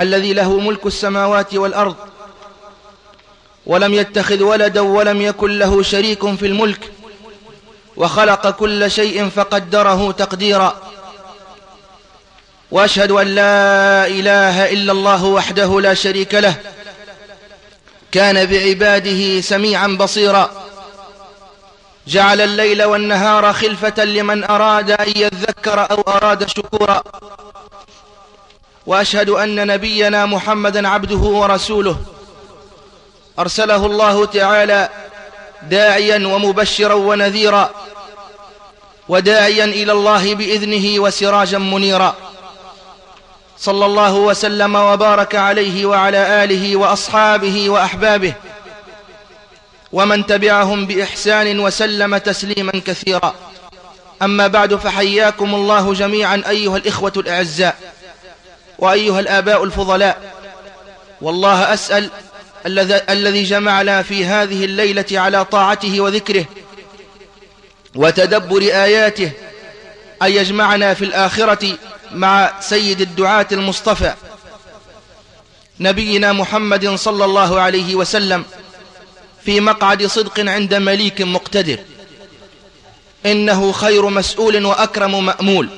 الذي له ملك السماوات والأرض ولم يتخذ ولدا ولم يكن له شريك في الملك وخلق كل شيء فقدره تقديرا. وأشهد أن لا إله إلا الله وحده لا شريك له كان بعباده سميعا بصيرا. جعل الليل والنهار خلفة لمن أراد أن يذكر أو أراد شكورا. وأشهد أن نبينا محمدا عبده ورسوله. أرسله الله تعالى داعيا ومبشرا ونذيرا وداعيا إلى الله بإذنه وسراجا منيرا. صلى الله وسلم وبارك عليه وعلى آله وأصحابه وأحبابه ومن تبعهم بإحسان وسلم تسليما كثيرا. أما بعد فحياكم الله جميعا أيها الإخوة الأعزاء. وأيها الآباء الفضلاء والله أسأل الذي جمعنا في هذه الليلة على طاعته وذكره وتدبر آياته أن يجمعنا في الآخرة مع سيد الدعاة المصطفى نبينا محمد صلى الله عليه وسلم في مقعد صدق عند مليك مقتدر. إنه خير مسؤول وأكرم مأمول.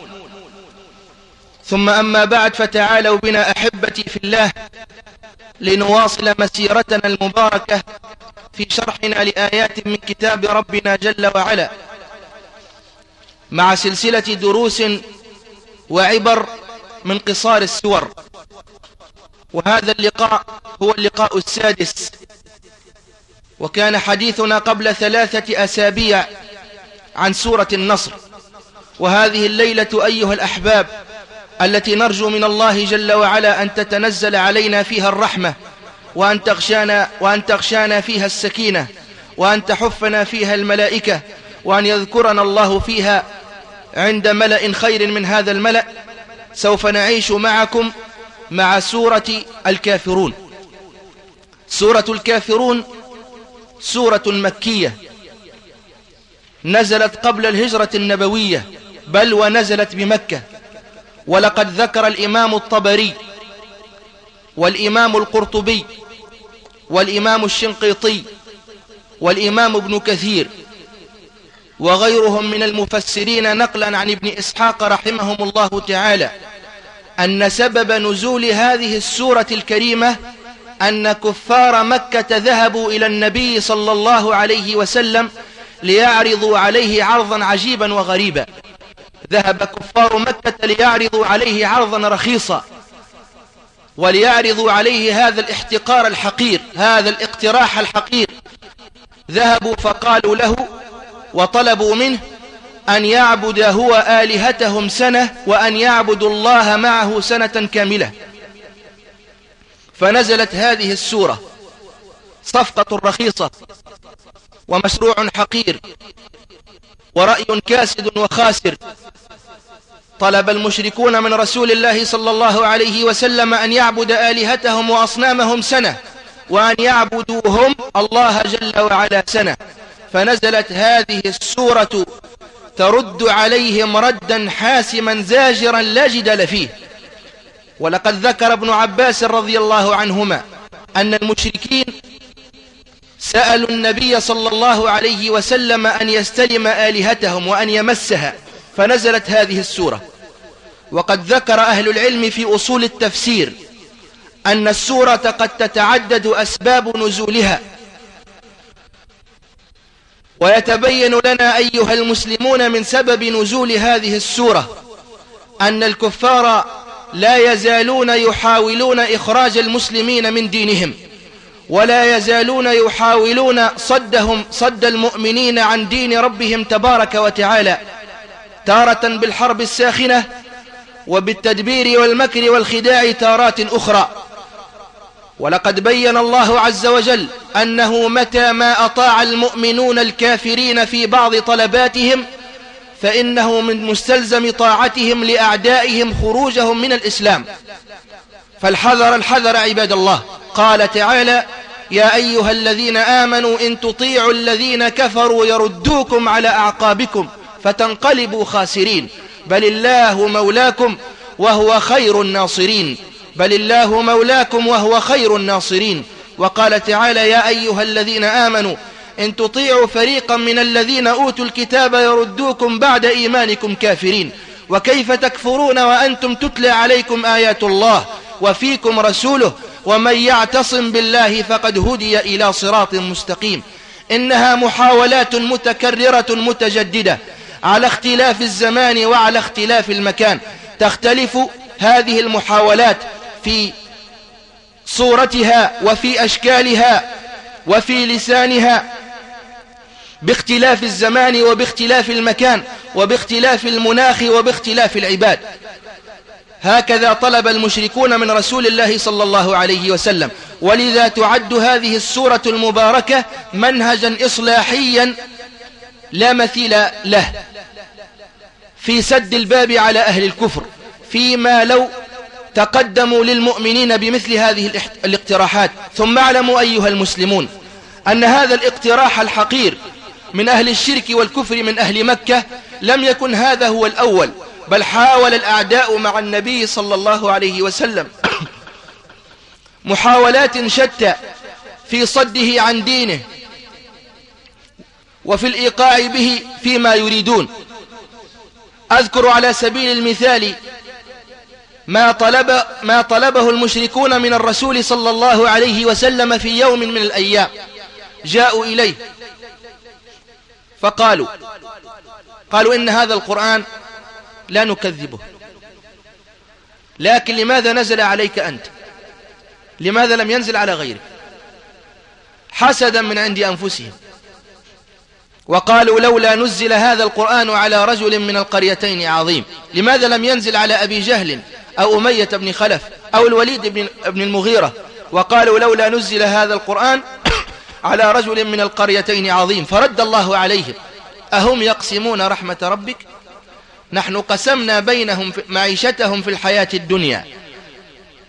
ثم أما بعد فتعالوا بنا أحبتي في الله لنواصل مسيرتنا المباركة في شرحنا لآيات من كتاب ربنا جل وعلا. مع سلسلة دروس وعبر من قصار السور. وهذا اللقاء هو اللقاء السادس. وكان حديثنا قبل ثلاثة أسابيع عن سورة النصر. وهذه الليلة أيها الأحباب التي نرجو من الله جل وعلا أن تتنزل علينا فيها الرحمة وأن تغشانا, وأن تغشانا فيها السكينة وأن تحفنا فيها الملائكة وأن يذكرنا الله فيها عند ملأ خير من هذا الملأ سوف نعيش معكم مع سورة الكافرون. سورة الكافرون سورة مكية. نزلت قبل الهجرة النبوية بل ونزلت بمكة. ولقد ذكر الإمام الطبري والإمام القرطبي والإمام الشنقيطي والإمام ابن كثير وغيرهم من المفسرين نقلا عن ابن إسحاق رحمهم الله تعالى أن سبب نزول هذه السورة الكريمة أن كفار مكة ذهبوا إلى النبي صلى الله عليه وسلم ليعرضوا عليه عرضا عجيبا وغريبا. ذهب كفار مكة ليعرضوا عليه عرضا رخيصا وليعرضوا عليه هذا الاحتقار الحقير هذا الاقتراح الحقير. ذهبوا فقالوا له وطلبوا منه أن يعبد هو آلهتهم سنة وأن يعبدوا الله معه سنة كاملة. فنزلت هذه السورة صفقة رخيصة ومشروع حقير ورأي كاسد وخاسر. طلب المشركون من رسول الله صلى الله عليه وسلم أن يعبد آلهتهم وأصنامهم سنة وأن يعبدوهم الله جل وعلا سنة. فنزلت هذه السورة ترد عليهم ردا حاسما زاجرا لا جدل فيه. ولقد ذكر ابن عباس رضي الله عنهما أن المشركين سألوا النبي صلى الله عليه وسلم أن يستلم آلهتهم وأن يمسها. فنزلت هذه السورة. وقد ذكر أهل العلم في أصول التفسير أن السورة قد تتعدد أسباب نزولها. ويتبين لنا أيها المسلمون من سبب نزول هذه السورة أن الكفار لا يزالون يحاولون إخراج المسلمين من دينهم ولا يزالون يحاولون صدهم صد المؤمنين عن دين ربهم تبارك وتعالى تارة بالحرب الساخنة وبالتدبير والمكر والخداع تارات أخرى. ولقد بين الله عز وجل أنه متى ما أطاع المؤمنون الكافرين في بعض طلباتهم فإنه من مستلزم طاعتهم لأعدائهم خروجهم من الإسلام. فالحذر الحذر عباد الله. قال تعالى يا أيها الذين آمنوا إن تطيعوا الذين كفروا يردوكم على أعقابكم فتنقلبوا خاسرين. بل الله مولاكم وهو خير الناصرين. بل الله مولاكم وهو خير الناصرين. وقال تعالى يا أيها الذين آمنوا إن تطيعوا فريقا من الذين أوتوا الكتاب يردوكم بعد إيمانكم كافرين. وكيف تكفرون وأنتم تتلى عليكم آيات الله وفيكم رسوله ومن يعتصم بالله فقد هدي إلى صراط مستقيم. إنها محاولات متكررة متجددة. على اختلاف الزمان وعلى اختلاف المكان. تختلف هذه المحاولات في صورتها وفي أشكالها وفي لسانها باختلاف الزمان وباختلاف المكان وباختلاف المناخ وباختلاف العباد. هكذا طلب المشركون من رسول الله صلى الله عليه وسلم. ولذا تعد هذه السورة المباركة منهجا إصلاحيا لا مثيل له. في سد الباب على أهل الكفر فيما لو تقدموا للمؤمنين بمثل هذه الاقتراحات. ثم اعلموا أيها المسلمون أن هذا الاقتراح الحقير من أهل الشرك والكفر من أهل مكة لم يكن هذا هو الأول بل حاول الأعداء مع النبي صلى الله عليه وسلم محاولات شتى في صده عن دينه وفي الإيقاع به فيما يريدون. أذكر على سبيل المثال ما, طلب ما طلبه المشركون من الرسول صلى الله عليه وسلم في يوم من الأيام جاءوا إليه فقالوا قالوا إن هذا القرآن لا نكذبه لكن لماذا نزل عليك أنت؟ لماذا لم ينزل على غيرك؟ حسدا من عند أنفسهم. وقالوا لولا نزل هذا القرآن على رجل من القريتين عظيم. لماذا لم ينزل على أبي جهل أو أمية بن خلف أو الوليد بن المغيرة؟ وقالوا لولا نزل هذا القرآن على رجل من القريتين عظيم. فرد الله عليهم. أهم يقسمون رحمة ربك؟ نحن قسمنا بينهم معيشتهم في الحياة الدنيا.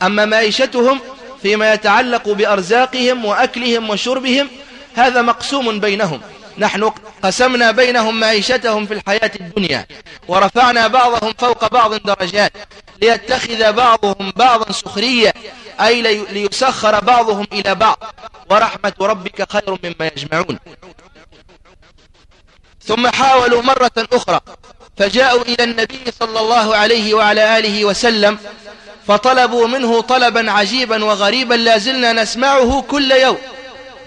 أما معيشتهم فيما يتعلق بأرزاقهم وأكلهم وشربهم هذا مقسوم بينهم. نحن قسمنا بينهم معيشتهم في الحياة الدنيا ورفعنا بعضهم فوق بعض درجات ليتخذ بعضهم بعضا سخرية أي ليسخر بعضهم إلى بعض ورحمة ربك خير مما يجمعون. ثم حاولوا مرة أخرى فجاءوا إلى النبي صلى الله عليه وعلى آله وسلم فطلبوا منه طلبا عجيبا وغريبا لا زلنا نسمعه كل يوم.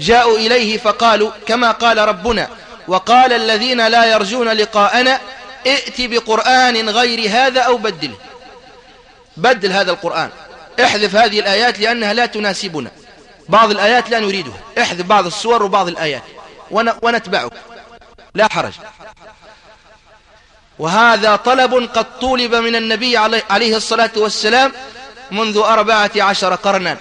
جاءوا إليه فقالوا كما قال ربنا وقال الذين لا يرجون لقاءنا ائت بقرآن غير هذا أو بدله بدل هذا القرآن. احذف هذه الآيات لأنها لا تناسبنا. بعض الآيات لا نريدها. احذف بعض الصور وبعض الآيات. ونتبعك. لا حرج. وهذا طلب قد طولب من النبي عليه الصلاة والسلام منذ أربعة عشر قرنا.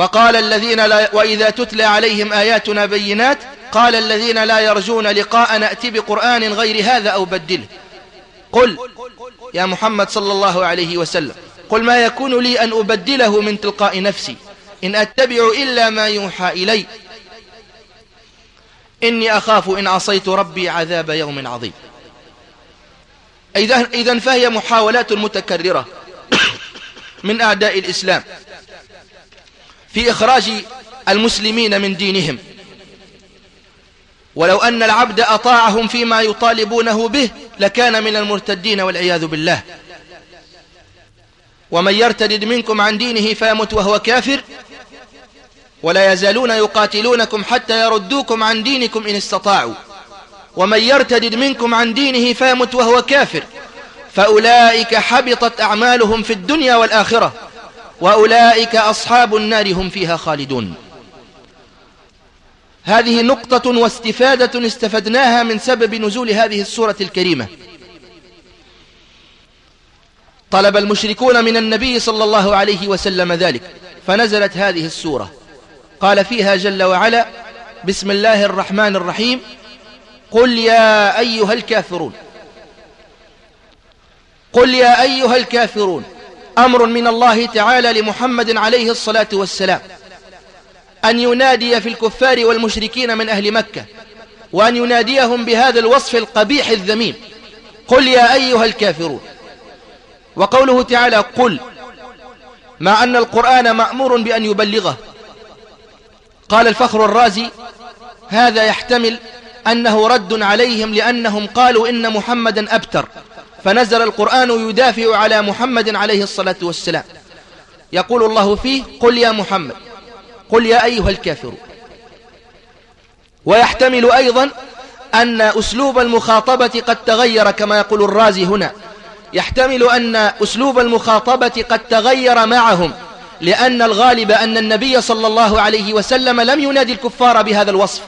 وقال الذين لا وإذا تتلى عليهم آياتنا بينات قال الذين لا يرجون لقاء نأتي بقرآن غير هذا أو بدله. قل يا محمد صلى الله عليه وسلم قل ما يكون لي أن أبدله من تلقاء نفسي إن أتبع إلا ما يوحى إلي. إني أخاف إن عصيت ربي عذاب يوم عظيم. إذا فهي محاولات متكررة من أعداء الإسلام. في إخراج المسلمين من دينهم. ولو أن العبد أطاعهم فيما يطالبونه به لكان من المرتدين والعياذ بالله. ومن يرتد منكم عن دينه فيمت وهو كافر ولا يزالون يقاتلونكم حتى يردوكم عن دينكم إن استطاعوا. ومن يرتد منكم عن دينه فيمت وهو كافر فأولئك حبطت أعمالهم في الدنيا والآخرة. وأولئك أصحاب النار هم فيها خالدون. هذه نقطة واستفادة استفدناها من سبب نزول هذه السورة الكريمة. طلب المشركون من النبي صلى الله عليه وسلم ذلك فنزلت هذه السورة. قال فيها جل وعلا بسم الله الرحمن الرحيم قل يا أيها الكافرون. قل يا أيها الكافرون. أمر من الله تعالى لمحمد عليه الصلاة والسلام. أن ينادي في الكفار والمشركين من أهل مكة وأن يناديهم بهذا الوصف القبيح الذميم. قل يا أيها الكافرون. وقوله تعالى قل مع أن القرآن مأمور بأن يبلغه. قال الفخر الرازي هذا يحتمل أنه رد عليهم لأنهم قالوا إن محمدا أبتر. فنزل القرآن يدافع على محمد عليه الصلاة والسلام. يقول الله فيه قل يا محمد قل يا أيها الكافرون. ويحتمل أيضا أن أسلوب المخاطبة قد تغير كما يقول الرازي هنا. يحتمل أن أسلوب المخاطبة قد تغير معهم لأن الغالب أن النبي صلى الله عليه وسلم لم ينادي الكفار بهذا الوصف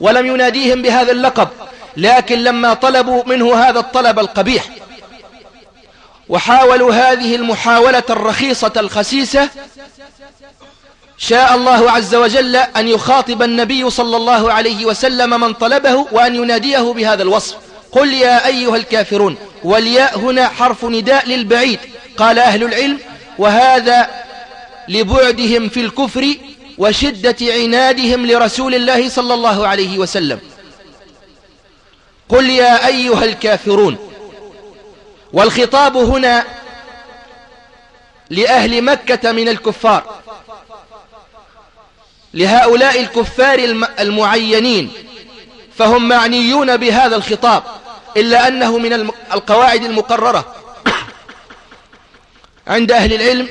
ولم يناديهم بهذا اللقب. لكن لما طلبوا منه هذا الطلب القبيح وحاولوا هذه المحاولة الرخيصة الخسيسة شاء الله عز وجل أن يخاطب النبي صلى الله عليه وسلم من طلبه وأن يناديه بهذا الوصف. قل يا أيها الكافرون والياء هنا حرف نداء للبعيد. قال أهل العلم وهذا لبعدهم في الكفر وشدة عنادهم لرسول الله صلى الله عليه وسلم. قل يا أيها الكافرون والخطاب هنا لأهل مكة من الكفار لهؤلاء الكفار المعينين فهم معنيون بهذا الخطاب إلا أنه من القواعد المقررة. عند أهل العلم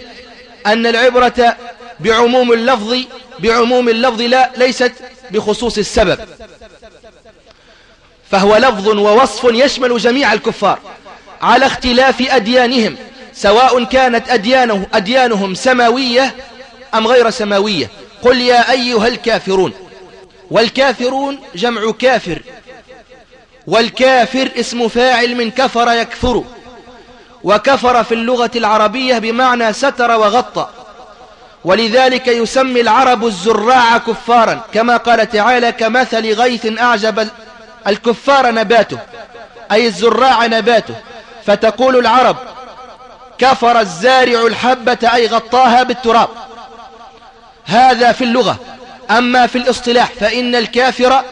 أن العبرة بعموم اللفظ بعموم اللفظ لا ليست بخصوص السبب. فهو لفظ ووصف يشمل جميع الكفار على اختلاف أديانهم سواء كانت أديانه أديانهم سماوية أم غير سماوية. قل يا أيها الكافرون. والكافرون جمع كافر. والكافر اسم فاعل من كفر يكفر. وكفر في اللغة العربية بمعنى ستر وغطى. ولذلك يسمي العرب الزراع كفارا كما قال تعالى كمثل غيث أعجب الكفار نباته أي الزراع نباته. فتقول العرب كفر الزارع الحبة أي غطاها بالتراب. هذا في اللغة أما في الاصطلاح فإن الكافر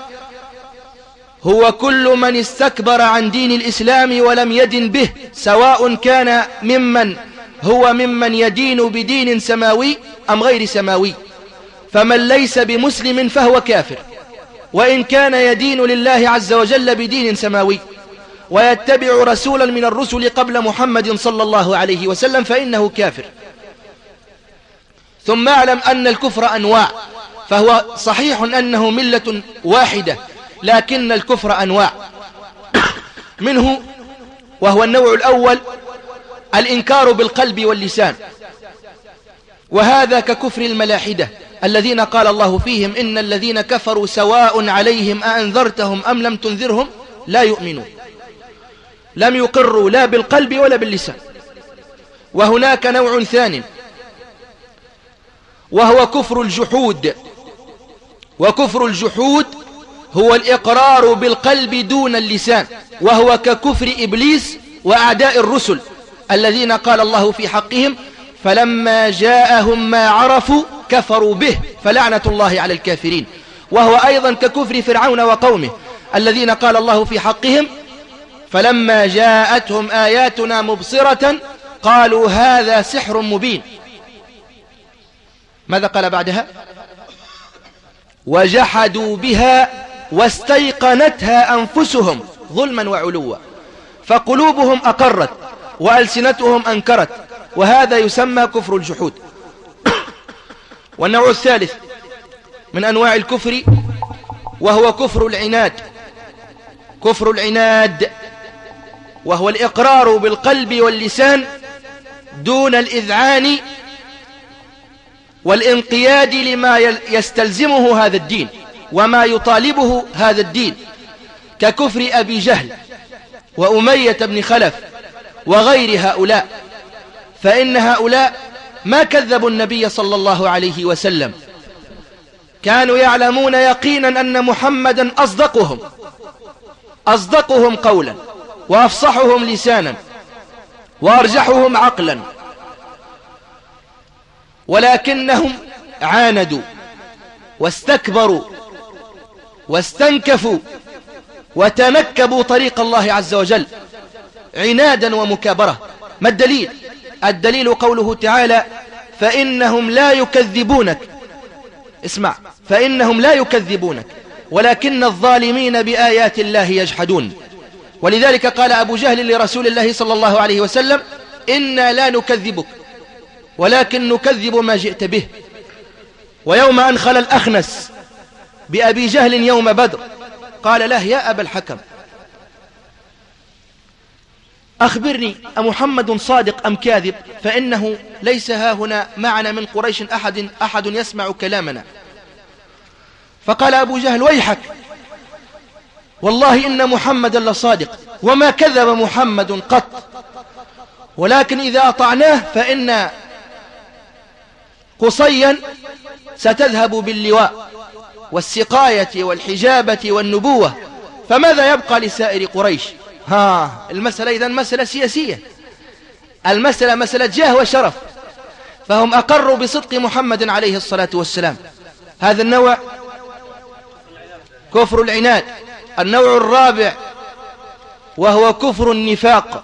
هو كل من استكبر عن دين الإسلام ولم يدن به سواء كان ممن هو ممن يدين بدين سماوي أم غير سماوي. فمن ليس بمسلم فهو كافر. وإن كان يدين لله عز وجل بدين سماوي ويتبع رسولا من الرسل قبل محمد صلى الله عليه وسلم فإنه كافر. ثم اعلم أن الكفر أنواع فهو صحيح أنه ملة واحدة لكن الكفر أنواع. منه وهو النوع الأول الإنكار بالقلب واللسان وهذا ككفر الملاحدة. الذين قال الله فيهم إن الذين كفروا سواء عليهم أأنذرتهم أم لم تنذرهم لا يؤمنون. لم يقروا لا بالقلب ولا باللسان. وهناك نوع ثاني وهو كفر الجحود. وكفر الجحود هو الإقرار بالقلب دون اللسان. وهو ككفر إبليس وأعداء الرسل. الذين قال الله في حقهم فلما جاءهم ما عرفوا كفروا به فلعنة الله على الكافرين. وهو أيضا ككفر فرعون وقومه الذين قال الله في حقهم فلما جاءتهم آياتنا مبصرة قالوا هذا سحر مبين. ماذا قال بعدها؟ وجحدوا بها واستيقنتها أنفسهم ظلما وعلوا فقلوبهم أقرت وألسنتهم أنكرت وهذا يسمى كفر الجحود. والنوع الثالث من أنواع الكفر وهو كفر العناد. كفر العناد وهو الإقرار بالقلب واللسان دون الإذعان والانقياد لما يستلزمه هذا الدين وما يطالبه هذا الدين. ككفر أبي جهل وأمية بن خلف وغير هؤلاء فإن هؤلاء ما كذبوا النبي صلى الله عليه وسلم. كانوا يعلمون يقينا أن محمدا أصدقهم. أصدقهم قولا وأفصحهم لسانا وأرجحهم عقلا. ولكنهم عاندوا واستكبروا واستنكفوا وتنكبوا طريق الله عز وجل. عنادا ومكابرة. ما الدليل؟ الدليل قوله تعالى فإنهم لا يكذبونك. اسمع فإنهم لا يكذبونك ولكن الظالمين بآيات الله يجحدون. ولذلك قال أبو جهل لرسول الله صلى الله عليه وسلم إنا لا نكذبك ولكن نكذب ما جئت به. ويوم أنخل الأخنس بأبي جهل يوم بدر قال له يا أبا الحكم أخبرني أمحمد صادق أم كاذب؟ فإنه ليس ها هنا معنا من قريش أحد, أحد يسمع كلامنا. فقال أبو جهل ويحك. والله إن محمدا لصادق وما كذب محمد قط. ولكن إذا أطعناه فإن قصيا ستذهب باللواء والسقاية والحجابة والنبوة. فماذا يبقى لسائر قريش؟ ها. المسألة إذن مسألة سياسية. المسألة مسألة جاه وشرف. فهم أقروا بصدق محمد عليه الصلاة والسلام. هذا النوع كفر العناد النوع الرابع وهو كفر النفاق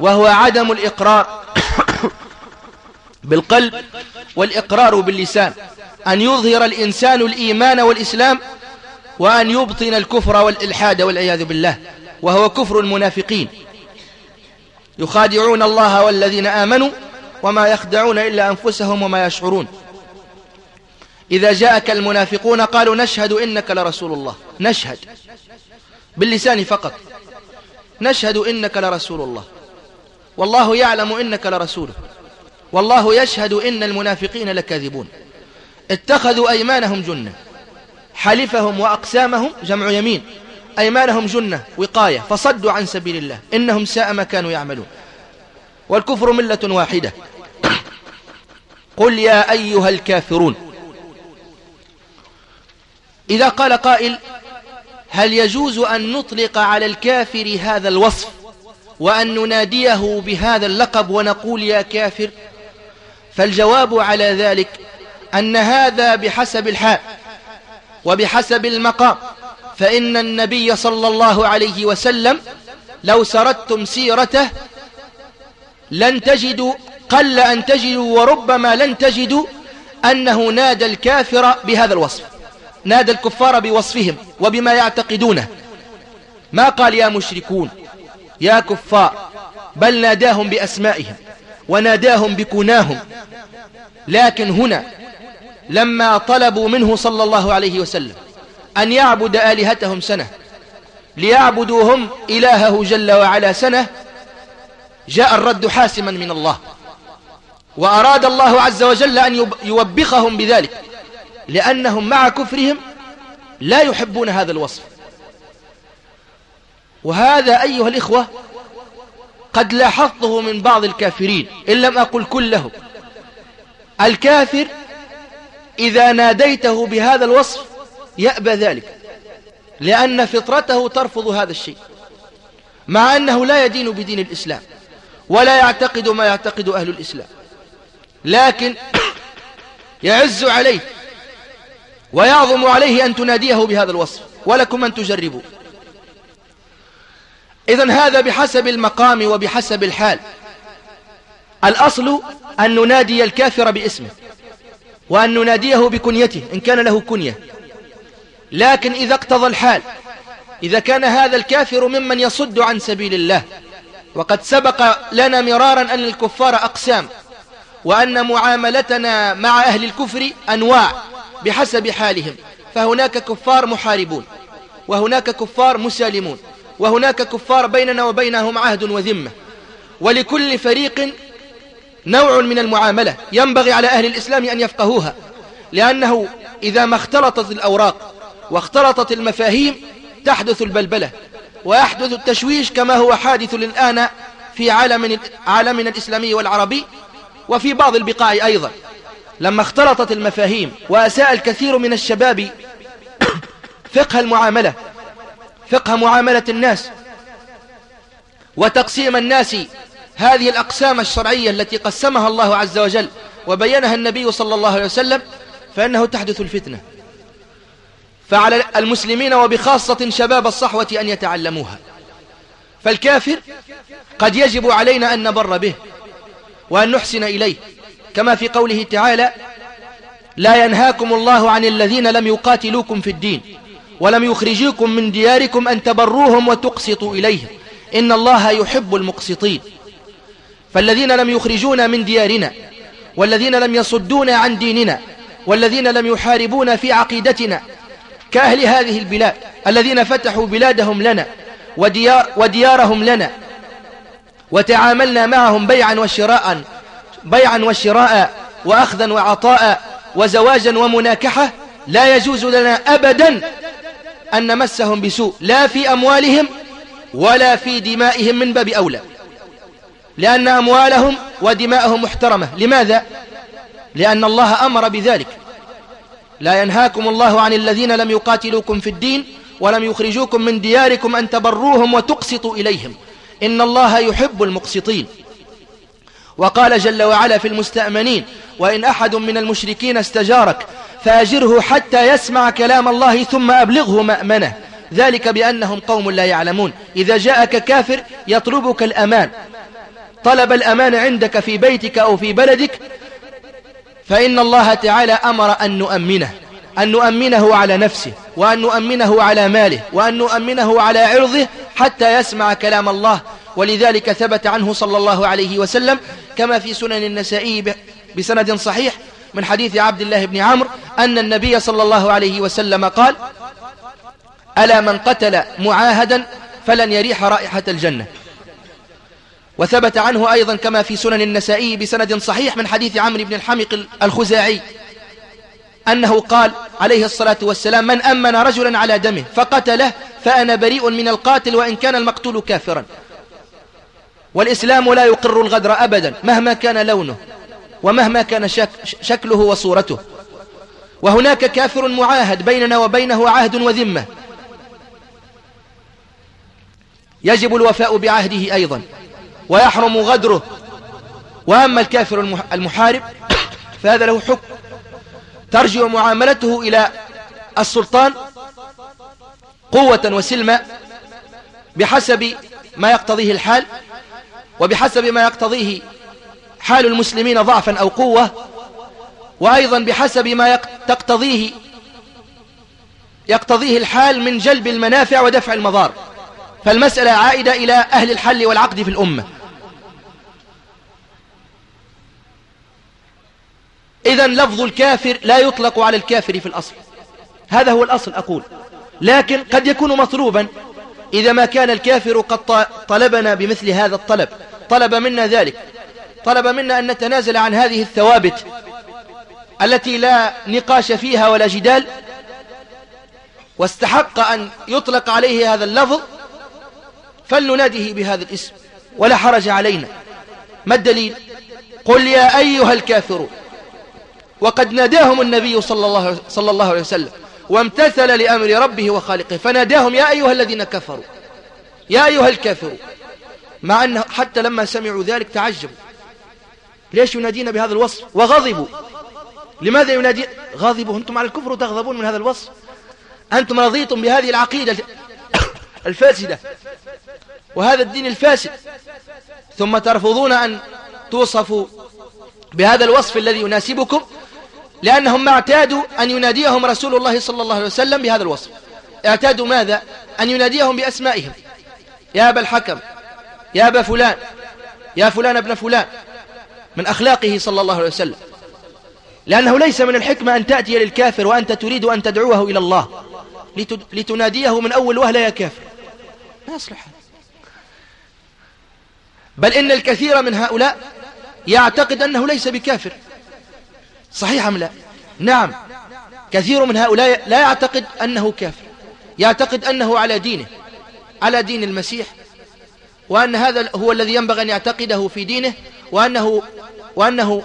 وهو عدم الإقرار بالقلب والإقرار باللسان. أن يظهر الإنسان الإيمان والإسلام وأن يبطن الكفر والإلحاد والعياذ بالله. وهو كفر المنافقين. يخادعون الله والذين آمنوا وما يخدعون إلا أنفسهم وما يشعرون. إذا جاءك المنافقون قالوا نشهد إنك لرسول الله. نشهد. باللسان فقط. نشهد إنك لرسول الله. والله يعلم إنك لرسوله. والله يشهد إن المنافقين لكاذبون. اتخذوا أيمانهم جنة. حلفهم وأقسامهم جمع يمين. أيمانهم جنة وقاية فصدوا عن سبيل الله. إنهم ساء ما كانوا يعملون. والكفر ملة واحدة. قل يا أيها الكافرون. إذا قال قائل هل يجوز أن نطلق على الكافر هذا الوصف وأن نناديه بهذا اللقب ونقول يا كافر؟ فالجواب على ذلك أن هذا بحسب الحال وبحسب المقام. فإن النبي صلى الله عليه وسلم لو سردتم سيرته لن تجدوا قل أن تجدوا وربما لن تجدوا أنه نادى الكافر بهذا الوصف. نادى الكفار بوصفهم وبما يعتقدونه. ما قال يا مشركون يا كفار بل ناداهم بأسمائهم وناداهم بكناهم لكن هنا لما طلبوا منه صلى الله عليه وسلم أن يعبد آلهتهم سنة ليعبدوا هم إلهه جل وعلا سنة جاء الرد حاسما من الله. وأراد الله عز وجل أن يوبخهم بذلك لأنهم مع كفرهم لا يحبون هذا الوصف. وهذا أيها الإخوة قد لاحظته من بعض الكافرين إن لم أقل كلهم الكافر إذا ناديته بهذا الوصف يأبى ذلك لأن فطرته ترفض هذا الشيء مع أنه لا يدين بدين الإسلام ولا يعتقد ما يعتقد أهل الإسلام لكن يعز عليه ويعظم عليه أن تناديه بهذا الوصف ولكم أن تجربوا إذا هذا بحسب المقام وبحسب الحال. الأصل أن ننادي الكافر باسمه وأن نناديه بكنيته إن كان له كنية. لكن إذا اقتضى الحال إذا كان هذا الكافر ممن يصد عن سبيل الله وقد سبق لنا مرارا أن الكفار أقسام وأن معاملتنا مع أهل الكفر أنواع بحسب حالهم فهناك كفار محاربون وهناك كفار مسالمون وهناك كفار بيننا وبينهم عهد وذمة ولكل فريق نوع من المعاملة ينبغي على أهل الإسلام أن يفقهوها لأنه إذا ما اختلطت الأوراق واختلطت المفاهيم تحدث البلبلة ويحدث التشويش كما هو حادث الآن في عالم عالمنا الإسلامي والعربي وفي بعض البقاع أيضا. لما اختلطت المفاهيم وأساء الكثير من الشباب فقه المعاملة فقه معاملة الناس وتقسيم الناس هذه الأقسام الشرعية التي قسمها الله عز وجل وبينها النبي صلى الله عليه وسلم فإنه تحدث الفتنة. فعلى المسلمين وبخاصة شباب الصحوة أن يتعلموها. فالكافر قد يجب علينا أن نبر به وأن نحسن إليه. كما في قوله تعالى لا ينهاكم الله عن الذين لم يقاتلوكم في الدين ولم يخرجوكم من دياركم أن تبروهم وتقسطوا إليهم. إن الله يحب المقسطين. فالذين لم يخرجونا من ديارنا والذين لم يصدونا عن ديننا والذين لم يحاربونا في عقيدتنا كأهل هذه البلاد الذين فتحوا بلادهم لنا وديار وديارهم لنا. وتعاملنا معهم بيعا وشراء بيعا وشراء وأخذا وعطاء وزواجا ومناكحة لا يجوز لنا أبدا أن نمسهم بسوء لا في أموالهم ولا في دمائهم من باب أولى. لأن أموالهم ودماءهم محترمة. لماذا؟ لأن الله أمر بذلك. لا ينهاكم الله عن الذين لم يقاتلوكم في الدين ولم يخرجوكم من دياركم أن تبروهم وتقسطوا إليهم. إن الله يحب المقسطين. وقال جل وعلا في المستأمنين وإن أحد من المشركين استجارك فأجره حتى يسمع كلام الله ثم أبلغه مأمنه. ذلك بأنهم قوم لا يعلمون. إذا جاءك كافر يطلبك الأمان. طلب الأمان عندك في بيتك أو في بلدك فإن الله تعالى أمر أن نؤمنه أن نؤمنه على نفسه وأن نؤمنه على ماله وأن نؤمنه على عرضه حتى يسمع كلام الله. ولذلك ثبت عنه صلى الله عليه وسلم كما في سنن النسائي بسند صحيح من حديث عبد الله بن عمرو أن النبي صلى الله عليه وسلم قال ألا من قتل معاهدا فلن يريح رائحة الجنة. وثبت عنه أيضا كما في سنن النسائي بسند صحيح من حديث عمرو بن الحمق الخزاعي أنه قال عليه الصلاة والسلام من أمن رجلا على دمه فقتله فأنا بريء من القاتل وإن كان المقتول كافرا. والإسلام لا يقر الغدر أبدا مهما كان لونه ومهما كان شك شكله وصورته وهناك كافر معاهد بيننا وبينه عهد وذمة يجب الوفاء بعهده أيضا. ويحرم غدره. وأما الكافر المحارب فهذا له حكم. ترجع معاملته إلى السلطان قوة وسلمة بحسب ما يقتضيه الحال وبحسب ما يقتضيه حال المسلمين ضعفا أو قوة وأيضا بحسب ما تقتضيه يقتضيه الحال من جلب المنافع ودفع المضار. فالمسألة عائدة إلى أهل الحل والعقد في الأمة. إذا لفظ الكافر لا يطلق على الكافر في الأصل. هذا هو الأصل أقول. لكن قد يكون مطلوبا إذا ما كان الكافر قد طلبنا بمثل هذا الطلب. طلب منا ذلك. طلب منا أن نتنازل عن هذه الثوابت التي لا نقاش فيها ولا جدال. واستحق أن يطلق عليه هذا اللفظ فلنناده بهذا الاسم ولا حرج علينا. ما الدليل؟ قل يا أيها الكافرون وقد ناداهم النبي صلى الله, صلى الله عليه وسلم وامتثل لأمر ربه وخالقه فناداهم يا أيها الذين كفروا يا أيها الكافرون مع أنه حتى لما سمعوا ذلك تعجبوا. ليش ينادينا بهذا الوصف؟ وغضبوا. لماذا ينادي؟ غاضبوا. أنتم على الكفر وتغضبون من هذا الوصف. أنتم رضيتم بهذه العقيدة الفاسدة. وهذا الدين الفاسد. ثم ترفضون أن توصفوا بهذا الوصف الذي يناسبكم لأنهم ما اعتادوا أن يناديهم رسول الله صلى الله عليه وسلم بهذا الوصف. اعتادوا ماذا؟ أن يناديهم بأسمائهم. يا أبا الحكم يا أبا فلان يا فلان ابن فلان من أخلاقه صلى الله عليه وسلم. لأنه ليس من الحكمة أن تأتي للكافر وأنت تريد أن تدعوه إلى الله. لتناديه من أول وهلة يا كافر. ما يصلح بل إن الكثير من هؤلاء يعتقد أنه ليس بكافر. صحيح أم لا؟ نعم. كثير من هؤلاء لا يعتقد أنه كافر. يعتقد أنه على دينه على دين المسيح وأن هذا هو الذي ينبغي أن يعتقده في دينه وأنه, وأنه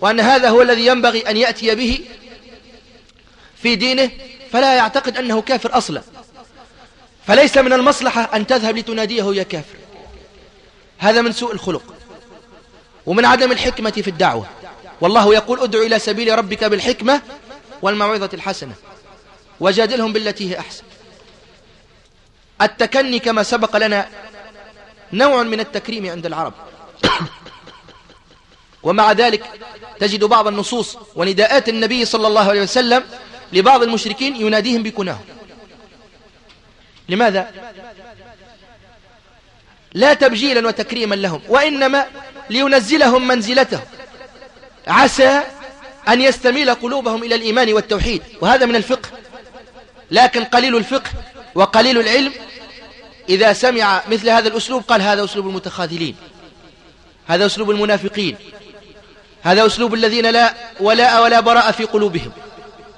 وأن هذا هو الذي ينبغي أن يأتي به في دينه فلا يعتقد أنه كافر أصلا. فليس من المصلحة أن تذهب لتناديه يا كافر. هذا من سوء الخلق ومن عدم الحكمة في الدعوة. والله يقول ادعو إلى سبيل ربك بالحكمة والموعظة الحسنة وجادلهم بالتي هي أحسن. التكني كما سبق لنا نوع من التكريم عند العرب. ومع ذلك تجد بعض النصوص ونداءات النبي صلى الله عليه وسلم لبعض المشركين يناديهم بكناه لماذا؟ لا تبجيلا وتكريما لهم وإنما لينزلهم منزلته. عسى أن يستميل قلوبهم إلى الإيمان والتوحيد وهذا من الفقه. لكن قليل الفقه وقليل العلم إذا سمع مثل هذا الأسلوب قال هذا أسلوب المتخاذلين هذا أسلوب المنافقين هذا أسلوب الذين لا ولاء ولا براء في قلوبهم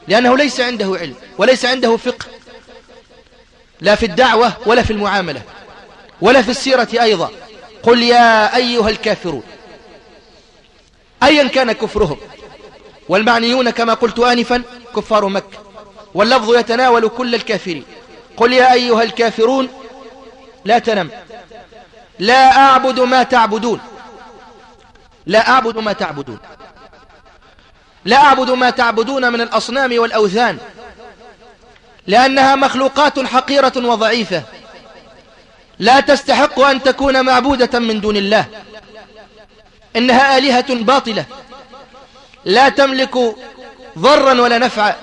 لأنه ليس عنده علم وليس عنده فقه لا في الدعوة ولا في المعاملة. ولا في السيرة أيضا. قل يا أيها الكافرون. أيا كان كفرهم. والمعنيون كما قلت آنفا كفار مكة. واللفظ يتناول كل الكافرين. قل يا أيها الكافرون لا تنم. لا أعبد ما تعبدون. لا أعبد ما تعبدون. لا أعبد ما تعبدون من الأصنام والأوثان. لأنها مخلوقات حقيرة وضعيفة. لا تستحق أن تكون معبودة من دون الله. إنها آلهة باطلة. لا تملك ضرا ولا نفعا.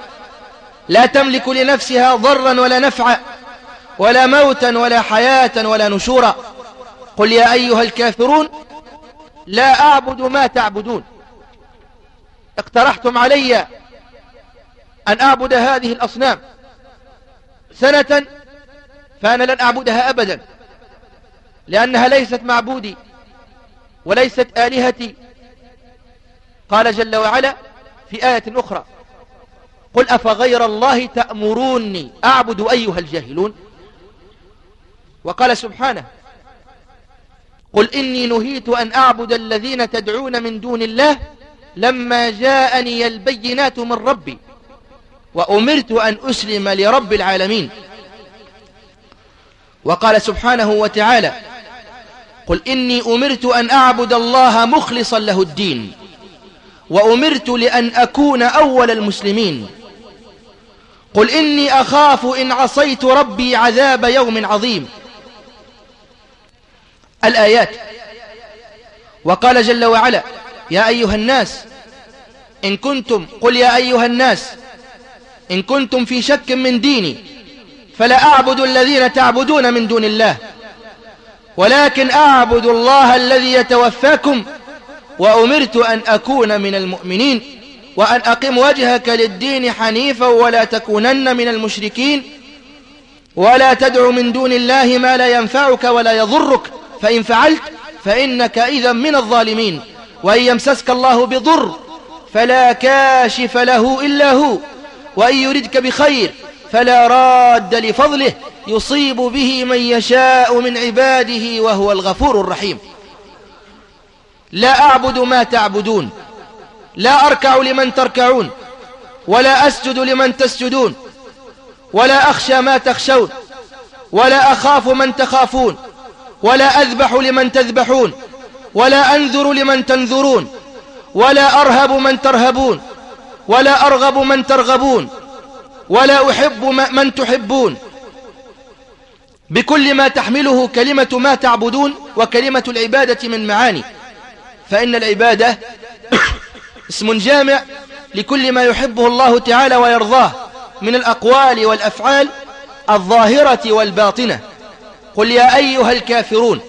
لا تملك لنفسها ضرا ولا نفعا. ولا موتا ولا حياة ولا نشورا. قل يا أيها الكافرون لا أعبد ما تعبدون. اقترحتم علي أن أعبد هذه الأصنام. سنة فأنا لن أعبدها أبدا. لأنها ليست معبودي وليست آلهتي. قال جل وعلا في آية أخرى قل أفغير الله تأمروني أعبد أيها الجاهلون؟ وقال سبحانه قل إني نهيت أن أعبد الذين تدعون من دون الله لما جاءني البينات من ربي وأمرت أن أسلم لرب العالمين. وقال سبحانه وتعالى قل إني أمرت أن أعبد الله مخلصا له الدين وأمرت لأن أكون أول المسلمين. قل إني أخاف إن عصيت ربي عذاب يوم عظيم. الآيات. وقال جل وعلا يا أيها الناس إن كنتم قل يا أيها الناس إن كنتم في شك من ديني فلا أعبد الذين تعبدون من دون الله. ولكن أعبد الله الذي يتوفاكم وأمرت أن أكون من المؤمنين وأن أقم وجهك للدين حنيفا ولا تكونن من المشركين ولا تدع من دون الله ما لا ينفعك ولا يضرك فإن فعلت فإنك إذا من الظالمين وإن يمسسك الله بضر فلا كاشف له إلا هو وإن يردك بخير فلا راد لفضله يصيب به من يشاء من عباده وهو الغفور الرحيم. لا أعبد ما تعبدون. لا أركع لمن تركعون. ولا أسجد لمن تسجدون. ولا أخشى ما تخشون. ولا أخاف من تخافون. ولا أذبح لمن تذبحون. ولا أنذر لمن تنذرون. ولا أرهب من ترهبون. ولا أرغب من ترغبون. ولا أحب من تحبون. بكل ما تحمله كلمة ما تعبدون وكلمة العبادة من معاني. فإن العبادة اسم جامع لكل ما يحبه الله تعالى ويرضاه من الأقوال والأفعال الظاهرة والباطنة. قل يا أيها الكافرون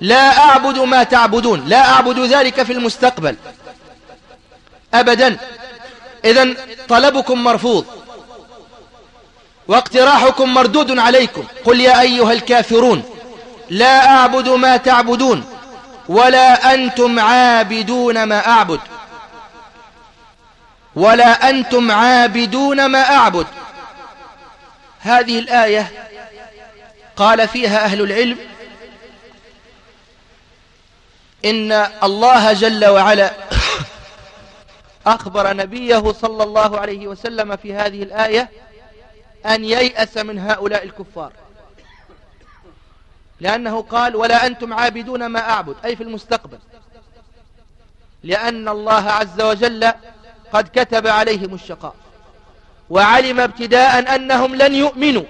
لا أعبد ما تعبدون لا أعبد ذلك في المستقبل. أبدا. إذا طلبكم مرفوض. واقتراحكم مردود عليكم. قل يا أيها الكافرون لا أعبد ما تعبدون ولا أنتم عابدون ما أعبد. ولا أنتم عابدون ما أعبد. هذه الآية قال فيها أهل العلم إن الله جل وعلا أخبر نبيه صلى الله عليه وسلم في هذه الآية أن ييأس من هؤلاء الكفار. لأنه قال ولا أنتم عابدون ما أعبد. أي في المستقبل. لأن الله عز وجل قد كتب عليهم الشقاء. وعلم ابتداء أنهم لن يؤمنوا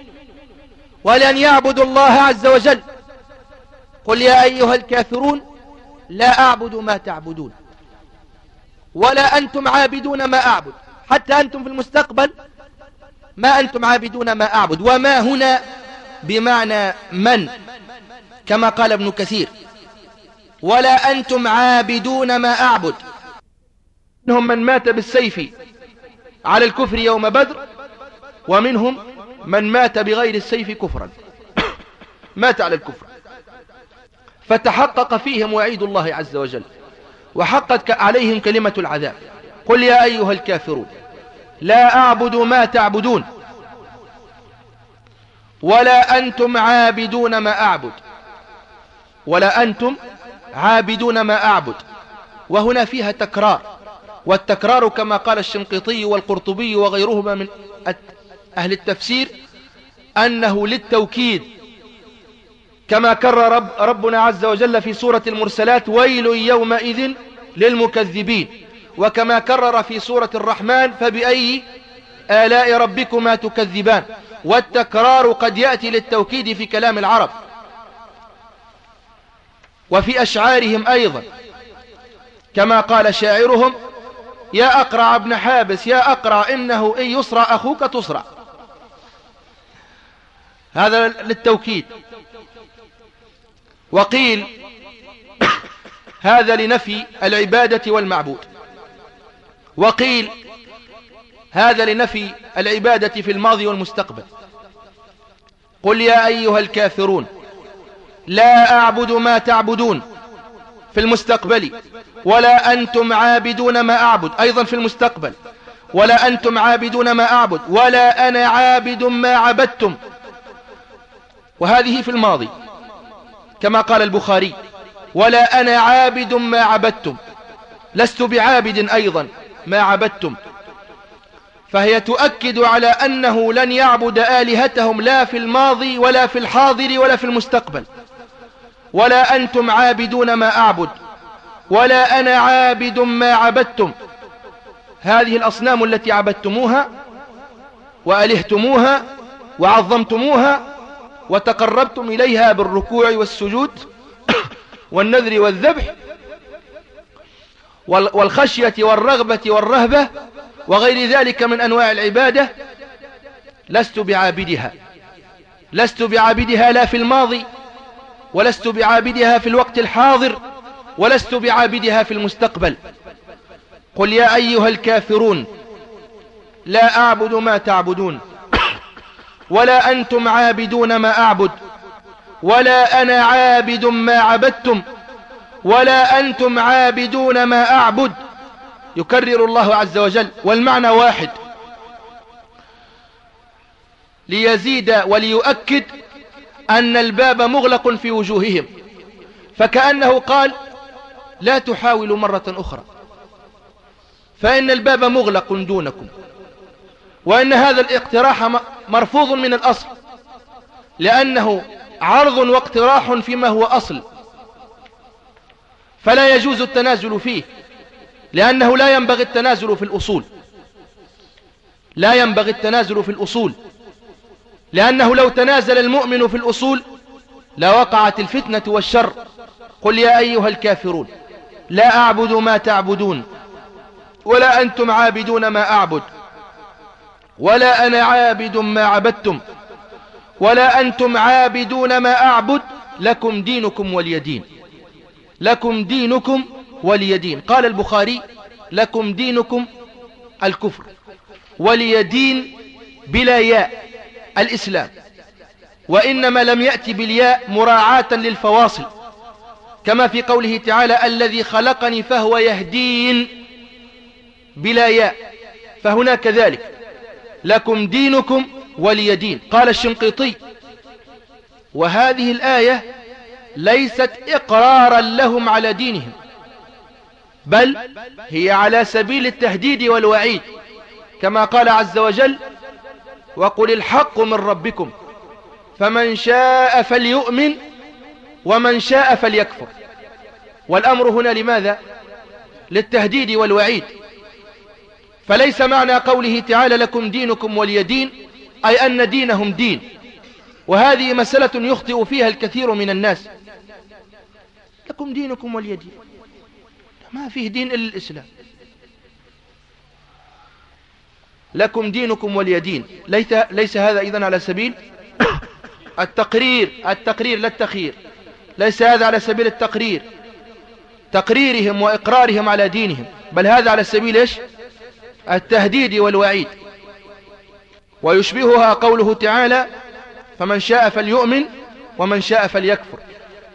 ولن يعبدوا الله عز وجل. قل يا أيها الكافرون لا أعبد ما تعبدون. ولا أنتم عابدون ما أعبد. حتى أنتم في المستقبل ما أنتم عابدون ما أعبد وما هنا بمعنى من؟ كما قال ابن كثير ولا أنتم عابدون ما أعبد. منهم من مات بالسيف على الكفر يوم بدر ومنهم من مات بغير السيف كفرا. مات على الكفر. فتحقق فيهم وعيد الله عز وجل وحقت عليهم كلمة العذاب. قل يا أيها الكافرون لا أعبد ما تعبدون. ولا أنتم عابدون ما أعبد. ولا أنتم عابدون ما أعبد. وهنا فيها تكرار. والتكرار كما قال الشنقيطي والقرطبي وغيرهما من أهل التفسير أنه للتوكيد. كما كرر رب ربنا عز وجل في سورة المرسلات ويل يومئذ للمكذبين. وكما كرر في سورة الرحمن فبأي آلاء ربكما تكذبان؟ والتكرار قد يأتي للتوكيد في كلام العرب. وفي أشعارهم أيضا. كما قال شاعرهم يا أقرع ابن حابس يا أقرع إنه إن يسرى أخوك تصرع هذا للتوكيد. وقيل هذا لنفي العبادة والمعبود. وقيل هذا لنفي العبادة في الماضي والمستقبل. قل يا أيها الكافرون لا أعبد ما تعبدون في المستقبل ولا أنتم عابدون ما أعبد أيضا في المستقبل ولا أنتم عابدون ما أعبد ولا أنا عابد ما عبدتم. وهذه في الماضي كما قال البخاري ولا أنا عابد ما عبدتم لست بعابد أيضا. ما عبدتم. فهي تؤكد على أنه لن يعبد آلهتهم لا في الماضي ولا في الحاضر ولا في المستقبل. ولا أنتم عابدون ما أعبد ولا أنا عابد ما عبدتم. هذه الأصنام التي عبدتموها وألهتموها وعظمتموها وتقربتم إليها بالركوع والسجود والنذر والذبح والخشية والرغبة والرهبة وغير ذلك من أنواع العبادة لست بعابدها. لست بعابدها لا في الماضي ولست بعابدها في الوقت الحاضر ولست بعابدها في المستقبل. قل يا أيها الكافرون لا أعبد ما تعبدون ولا أنتم عابدون ما أعبد ولا أنا عابد ما عبدتم. ولا أنتم عابدون ما أعبد. يكرر الله عز وجل والمعنى واحد. ليزيد وليؤكد أن الباب مغلق في وجوههم. فكأنه قال لا تحاولوا مرة أخرى. فإن الباب مغلق دونكم. وإن هذا الاقتراح مرفوض من الأصل. لأنه عرض واقتراح فيما هو أصل. فلا يجوز التنازل فيه لأنه لا ينبغي التنازل في الأصول. لا ينبغي التنازل في الأصول لأنه لو تنازل المؤمن في الأصول لوقعت الفتنة والشر. قل يا أيها الكافرون لا أعبد ما تعبدون ولا أنتم عابدون ما أعبد ولا أنا عابد ما عبدتم ولا أنتم عابدون ما أعبد لكم دينكم ولي دين. لكم دينكم ولي دين. قال البخاري لكم دينكم الكفر ولي دين بلا ياء الإسلام. وإنما لم يأتي بالياء مراعاة للفواصل. كما في قوله تعالى الذي خلقني فهو يهدين بلا ياء. فهنا كذلك لكم دينكم ولي دين. قال الشنقيطي وهذه الآية ليست إقرارا لهم على دينهم بل هي على سبيل التهديد والوعيد كما قال عز وجل وقل الحق من ربكم فمن شاء فليؤمن ومن شاء فليكفر والأمر هنا لماذا؟ للتهديد والوعيد. فليس معنى قوله تعالى لكم دينكم ولي دين أي أن دينهم دين. وهذه مسألة يخطئ فيها الكثير من الناس. لكم دينكم ولي دين. ما فيه دين إلا الإسلام. لكم دينكم ولي دين. ليس, ليس هذا إذن على سبيل التقرير التقرير لا التخيير. ليس هذا على سبيل التقرير. تقريرهم وإقرارهم على دينهم. بل هذا على سبيل إيش؟ التهديد والوعيد. ويشبهها قوله تعالى فمن شاء فليؤمن ومن شاء فليكفر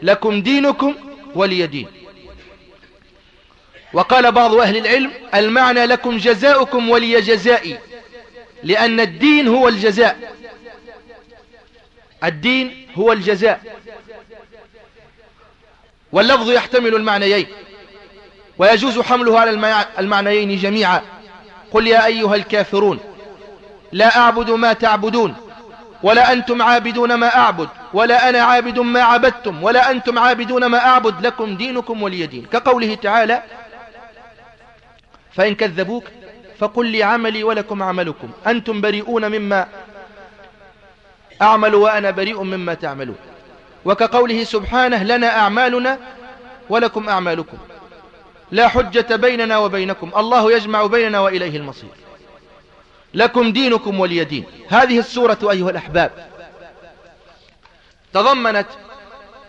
لكم دينكم ولي دين. وقال بعض أهل العلم المعنى لكم جزاؤكم ولي جزائي لأن الدين هو الجزاء. الدين هو الجزاء. واللفظ يحتمل المعنيين ويجوز حمله على المعنيين جميعا. قل يا أيها الكافرون لا أعبد ما تعبدون. ولا أنتم عابدون ما أعبد ولا أنا عابد ما عبدتم ولا أنتم عابدون ما أعبد لكم دينكم ولي دين. كقوله تعالى فإن كذبوك فقل لي عملي ولكم عملكم. أنتم بريئون مما أعمل وأنا بريء مما تعملون. وكقوله سبحانه لنا أعمالنا ولكم أعمالكم. لا حجة بيننا وبينكم. الله يجمع بيننا وإليه المصير. لكم دينكم ولي دين. هذه السورة أيها الأحباب. تضمنت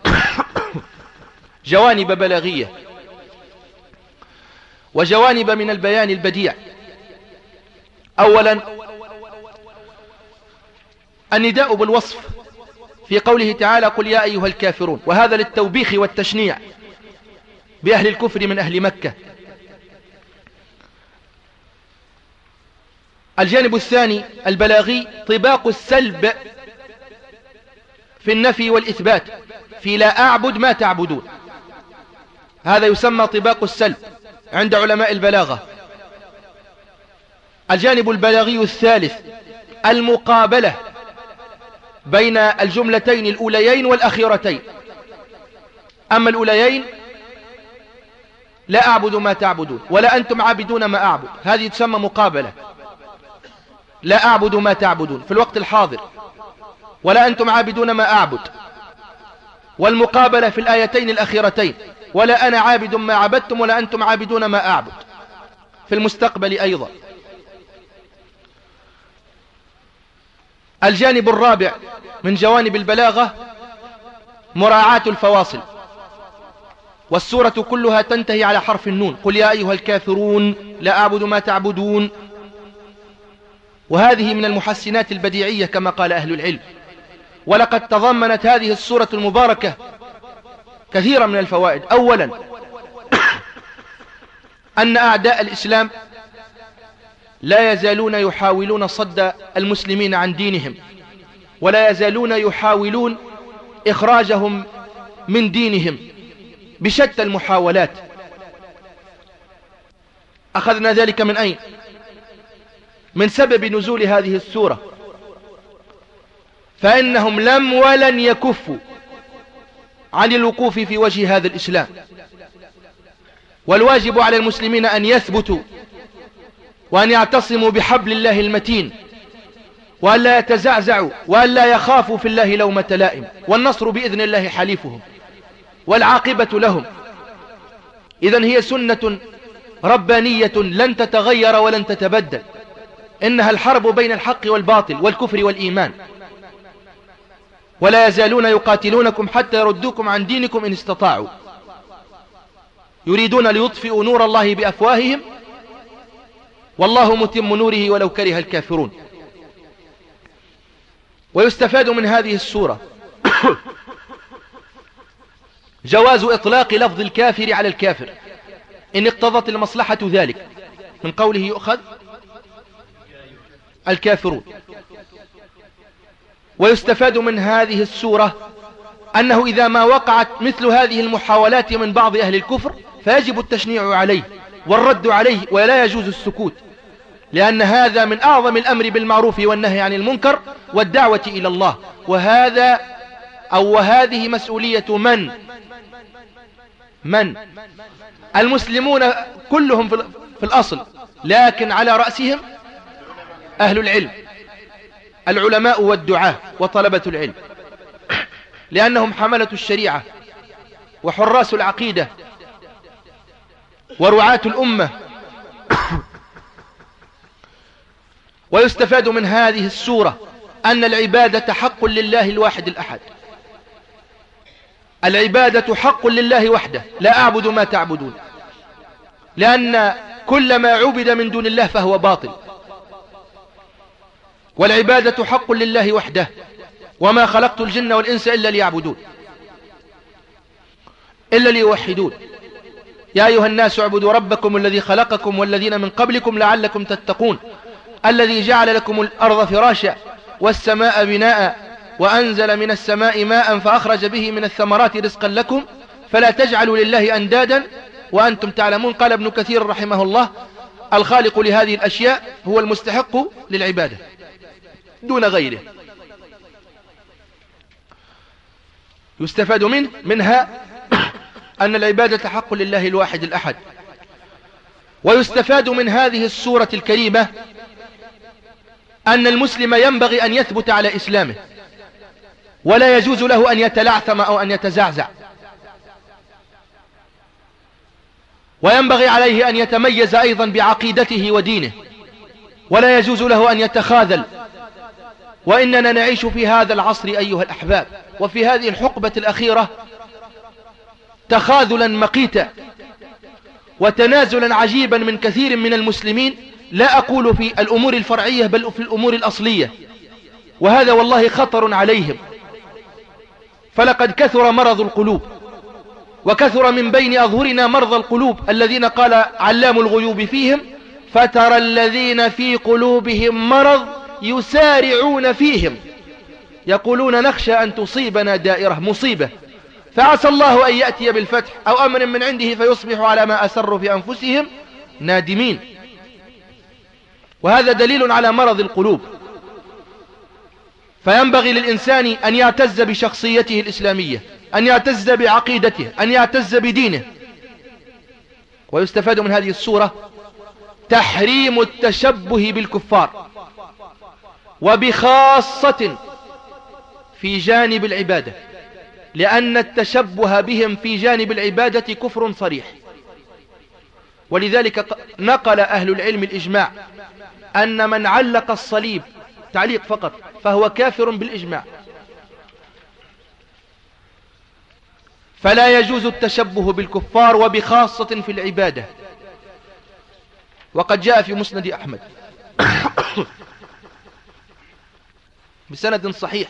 جوانب بلاغية وجوانب من البيان البديع. أولا النداء بالوصف في قوله تعالى قل يا أيها الكافرون وهذا للتوبيخ والتشنيع بأهل الكفر من أهل مكة. الجانب الثاني البلاغي طباق السلب في النفي والإثبات في لا أعبد ما تعبدون. هذا يسمى طباق السلب عند علماء البلاغة. الجانب البلاغي الثالث المقابلة بين الجملتين الأوليين والأخيرتين. أما الأوليين لا أعبد ما تعبدون ولا أنتم عابدون ما أعبد. هذه تسمى مقابلة. لا أعبد ما تعبدون في الوقت الحاضر. ولا أنتم عابدون ما أعبد. والمقابلة في الآيتين الأخيرتين. ولا أنا عابد ما عبدتم ولا أنتم عابدون ما أعبد. في المستقبل أيضا. الجانب الرابع من جوانب البلاغة مراعاة الفواصل. والسورة كلها تنتهي على حرف النون. قل يا أيها الكافرون لا أعبد ما تعبدون. وهذه من المحسنات البديعية كما قال أهل العلم. ولقد تضمنت هذه السورة المباركة كثيرا من الفوائد. أولا أن أعداء الإسلام لا يزالون يحاولون صد المسلمين عن دينهم ولا يزالون يحاولون إخراجهم من دينهم بشتى المحاولات. أخذنا ذلك من أين؟ من سبب نزول هذه السورة. فإنهم لم ولن يكفوا عن الوقوف في وجه هذا الإسلام. والواجب على المسلمين أن يثبتوا وأن يعتصموا بحبل الله المتين وأن لا يتزعزعوا وأن لا يخافوا في الله لومة لائم والنصر بإذن الله حليفهم والعاقبة لهم. إذا هي سنة ربانية لن تتغير ولن تتبدل. إنها الحرب بين الحق والباطل والكفر والإيمان. ولا يزالون يقاتلونكم حتى يردوكم عن دينكم إن استطاعوا. يريدون ليطفئوا نور الله بأفواههم. والله متم نوره ولو كره الكافرون. ويستفاد من هذه السورة جواز إطلاق لفظ الكافر على الكافر. إن اقتضت المصلحة ذلك. من قوله يؤخذ الكافرون. ويستفاد من هذه السورة أنه إذا ما وقعت مثل هذه المحاولات من بعض أهل الكفر فيجب التشنيع عليه والرد عليه ولا يجوز السكوت لأن هذا من أعظم الأمر بالمعروف والنهي عن المنكر والدعوة إلى الله. وهذا أو وهذه مسؤولية من؟ من؟ المسلمون كلهم في الأصل لكن على رأسهم أهل العلم العلماء والدعاة وطلبة العلم لأنهم حملة الشريعة وحراس العقيدة ورعاة الأمة. ويستفاد من هذه السورة أن العبادة حق لله الواحد الأحد. العبادة حق لله وحده لا أعبد ما تعبدون لأن كل ما عبد من دون الله فهو باطل. والعبادة حق لله وحده وما خلقت الجن والإنس إلا ليعبدون. إلا ليوحدون. يا أيها الناس اعبدوا ربكم الذي خلقكم والذين من قبلكم لعلكم تتقون الذي جعل لكم الأرض فراشا والسماء بناء وأنزل من السماء ماء فأخرج به من الثمرات رزقا لكم فلا تجعلوا لله أندادا وأنتم تعلمون. قال ابن كثير رحمه الله الخالق لهذه الأشياء هو المستحق للعبادة. دون غيره. يستفاد منه منها أن العبادة حق لله الواحد الأحد. ويستفاد من هذه السورة الكريمة أن المسلم ينبغي أن يثبت على إسلامه. ولا يجوز له أن يتلعثم أو أن يتزعزع. وينبغي عليه أن يتميز أيضا بعقيدته ودينه. ولا يجوز له أن يتخاذل وإننا نعيش في هذا العصر أيها الأحباب وفي هذه الحقبة الأخيرة تخاذلا مقيتا وتنازلا عجيبا من كثير من المسلمين لا أقول في الأمور الفرعية بل في الأمور الأصلية. وهذا والله خطر عليهم. فلقد كثر مرض القلوب وكثر من بين أظهرنا مرضى القلوب الذين قال علام الغيوب فيهم فترى الذين في قلوبهم مرض يسارعون فيهم. يقولون نخشى أن تصيبنا دائرة مصيبة. فعسى الله أن يأتي بالفتح أو أمر من عنده فيصبحوا على ما أسروا في أنفسهم نادمين. وهذا دليل على مرض القلوب. فينبغي للإنسان أن يعتز بشخصيته الإسلامية أن يعتز بعقيدته أن يعتز بدينه. ويستفاد من هذه السورة تحريم التشبه بالكفار. وبخاصة في جانب العبادة لأن التشبه بهم في جانب العبادة كفر صريح. ولذلك نقل أهل العلم الإجماع أن من علق الصليب تعليق فقط فهو كافر بالإجماع. فلا يجوز التشبه بالكفار وبخاصة في العبادة. وقد جاء في مسند أحمد. بسند صحيح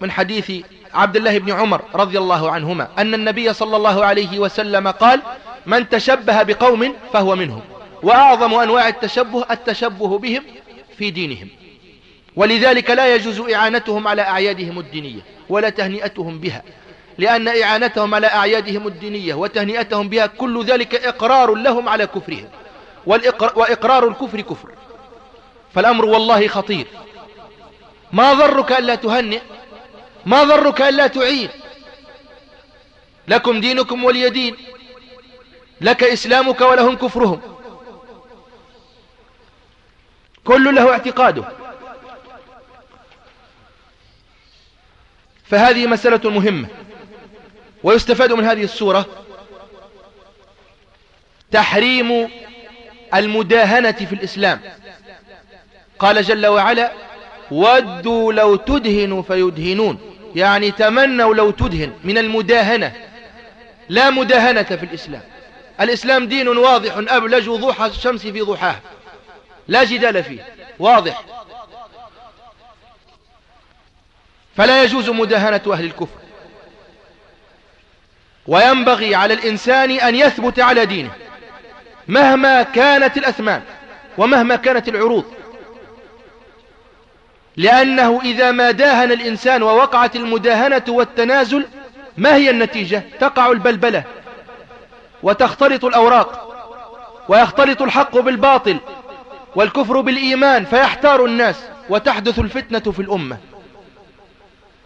من حديث عبد الله بن عمر رضي الله عنهما أن النبي صلى الله عليه وسلم قال من تشبه بقوم فهو منهم وأعظم أنواع التشبه التشبه بهم في دينهم ولذلك لا يجوز إعانتهم على أعيادهم الدينية ولا تهنئتهم بها لأن إعانتهم على أعيادهم الدينية وتهنئتهم بها كل ذلك إقرار لهم على كفرهم وإقرار الكفر كفر فالأمر والله خطير. ما ضرك ألا تهنئ؟ ما ضرك ألا تعين لكم دينكم ولي دين لك إسلامك ولهم كفرهم. كل له اعتقاده. فهذه مسألة مهمة ويستفاد من هذه السورة تحريم المداهنة في الإسلام. قال جل وعلا ودوا لو تدهنوا فيدهنون. يعني تمنوا لو تدهن من المداهنة. لا مداهنة في الإسلام. الإسلام دين واضح أبلج وضوح الشمس في ضحاه لا جدال فيه. واضح. فلا يجوز مداهنة أهل الكفر. وينبغي على الإنسان أن يثبت على دينه مهما كانت الأثمان ومهما كانت العروض. لأنه إذا ما داهن الإنسان ووقعت المداهنة والتنازل ما هي النتيجة؟ تقع البلبلة وتختلط الأوراق ويختلط الحق بالباطل والكفر بالإيمان فيحتار الناس وتحدث الفتنة في الأمة.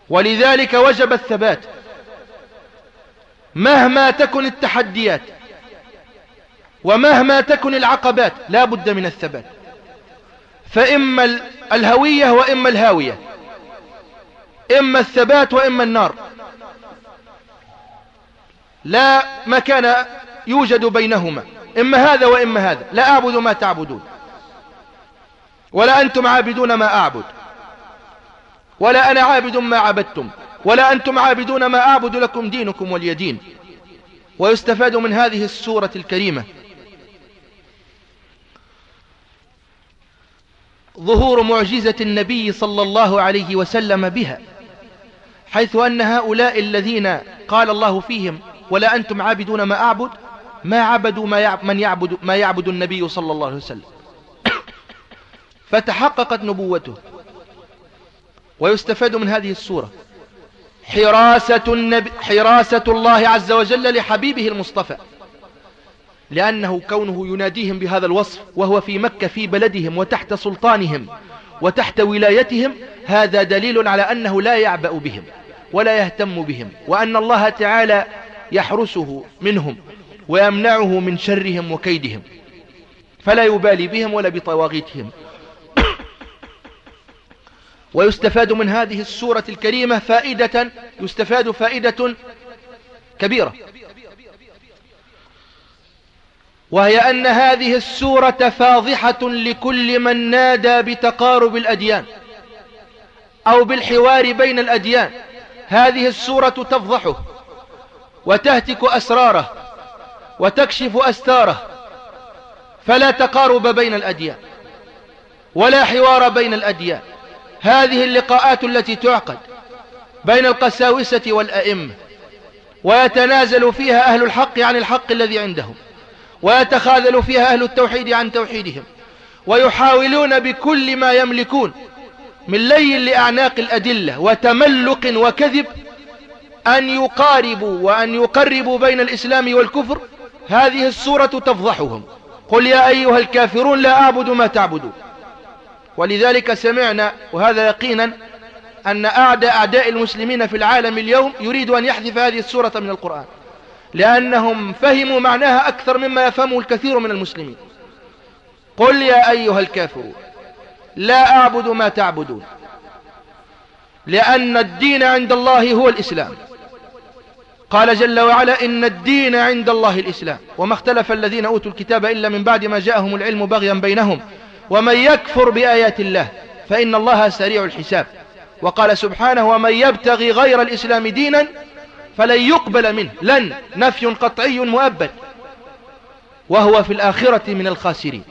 ولذلك وجب الثبات. مهما تكن التحديات ومهما تكن العقبات لا بد من الثبات. فإما الهوية وإما الهاوية. إما الثبات وإما النار. لا مكان يوجد بينهما. إما هذا وإما هذا. لا أعبد ما تعبدون. ولا أنتم عابدون ما أعبد. ولا أنا عابد ما عبدتم. ولا أنتم عابدون ما أعبد لكم دينكم ولي دين ويستفاد من هذه السورة الكريمة. ظهور معجزة النبي صلى الله عليه وسلم بها حيث أن هؤلاء الذين قال الله فيهم ولا أنتم عابدون ما أعبد؟ ما عبدوا ما يعبد من يعبد ما يعبد النبي صلى الله عليه وسلم. فتحققت نبوته ويستفاد من هذه السورة حراسة, النبي حراسة الله عز وجل لحبيبه المصطفى. لأنه كونه يناديهم بهذا الوصف وهو في مكة في بلدهم وتحت سلطانهم وتحت ولايتهم هذا دليل على أنه لا يعبأ بهم ولا يهتم بهم وأن الله تعالى يحرسه منهم ويمنعه من شرهم وكيدهم فلا يبالي بهم ولا بطواغيتهم. ويستفاد من هذه السورة الكريمة فائدة يستفاد فائدة كبيرة. وهي أن هذه السورة فاضحة لكل من نادى بتقارب الأديان أو بالحوار بين الأديان. هذه السورة تفضحه وتهتك أسراره وتكشف أستاره فلا تقارب بين الأديان ولا حوار بين الأديان. هذه اللقاءات التي تعقد بين القساوسة والأئمة ويتنازل فيها أهل الحق عن الحق الذي عندهم. ويتخاذل فيها أهل التوحيد عن توحيدهم ويحاولون بكل ما يملكون من لي لأعناق الأدلة وتملق وكذب أن يقاربوا وأن يقربوا بين الإسلام والكفر. هذه السورة تفضحهم قل يا أيها الكافرون لا أعبد ما تعبدون. ولذلك سمعنا وهذا يقينا أن أعداء أعداء المسلمين في العالم اليوم يريد أن يحذف هذه السورة من القرآن. لأنهم فهموا معناها أكثر مما يفهمه الكثير من المسلمين. قل يا أيها الكافرون لا أعبد ما تعبدون لأن الدين عند الله هو الإسلام. قال جل وعلا إن الدين عند الله الإسلام. وما اختلف الذين أوتوا الكتاب إلا من بعد ما جاءهم العلم بغيا بينهم. ومن يكفر بآيات الله فإن الله سريع الحساب. وقال سبحانه ومن يبتغي غير الإسلام دينا فلن يقبل منه. لن. نفي قطعي مؤبد. وهو في الآخرة من الخاسرين.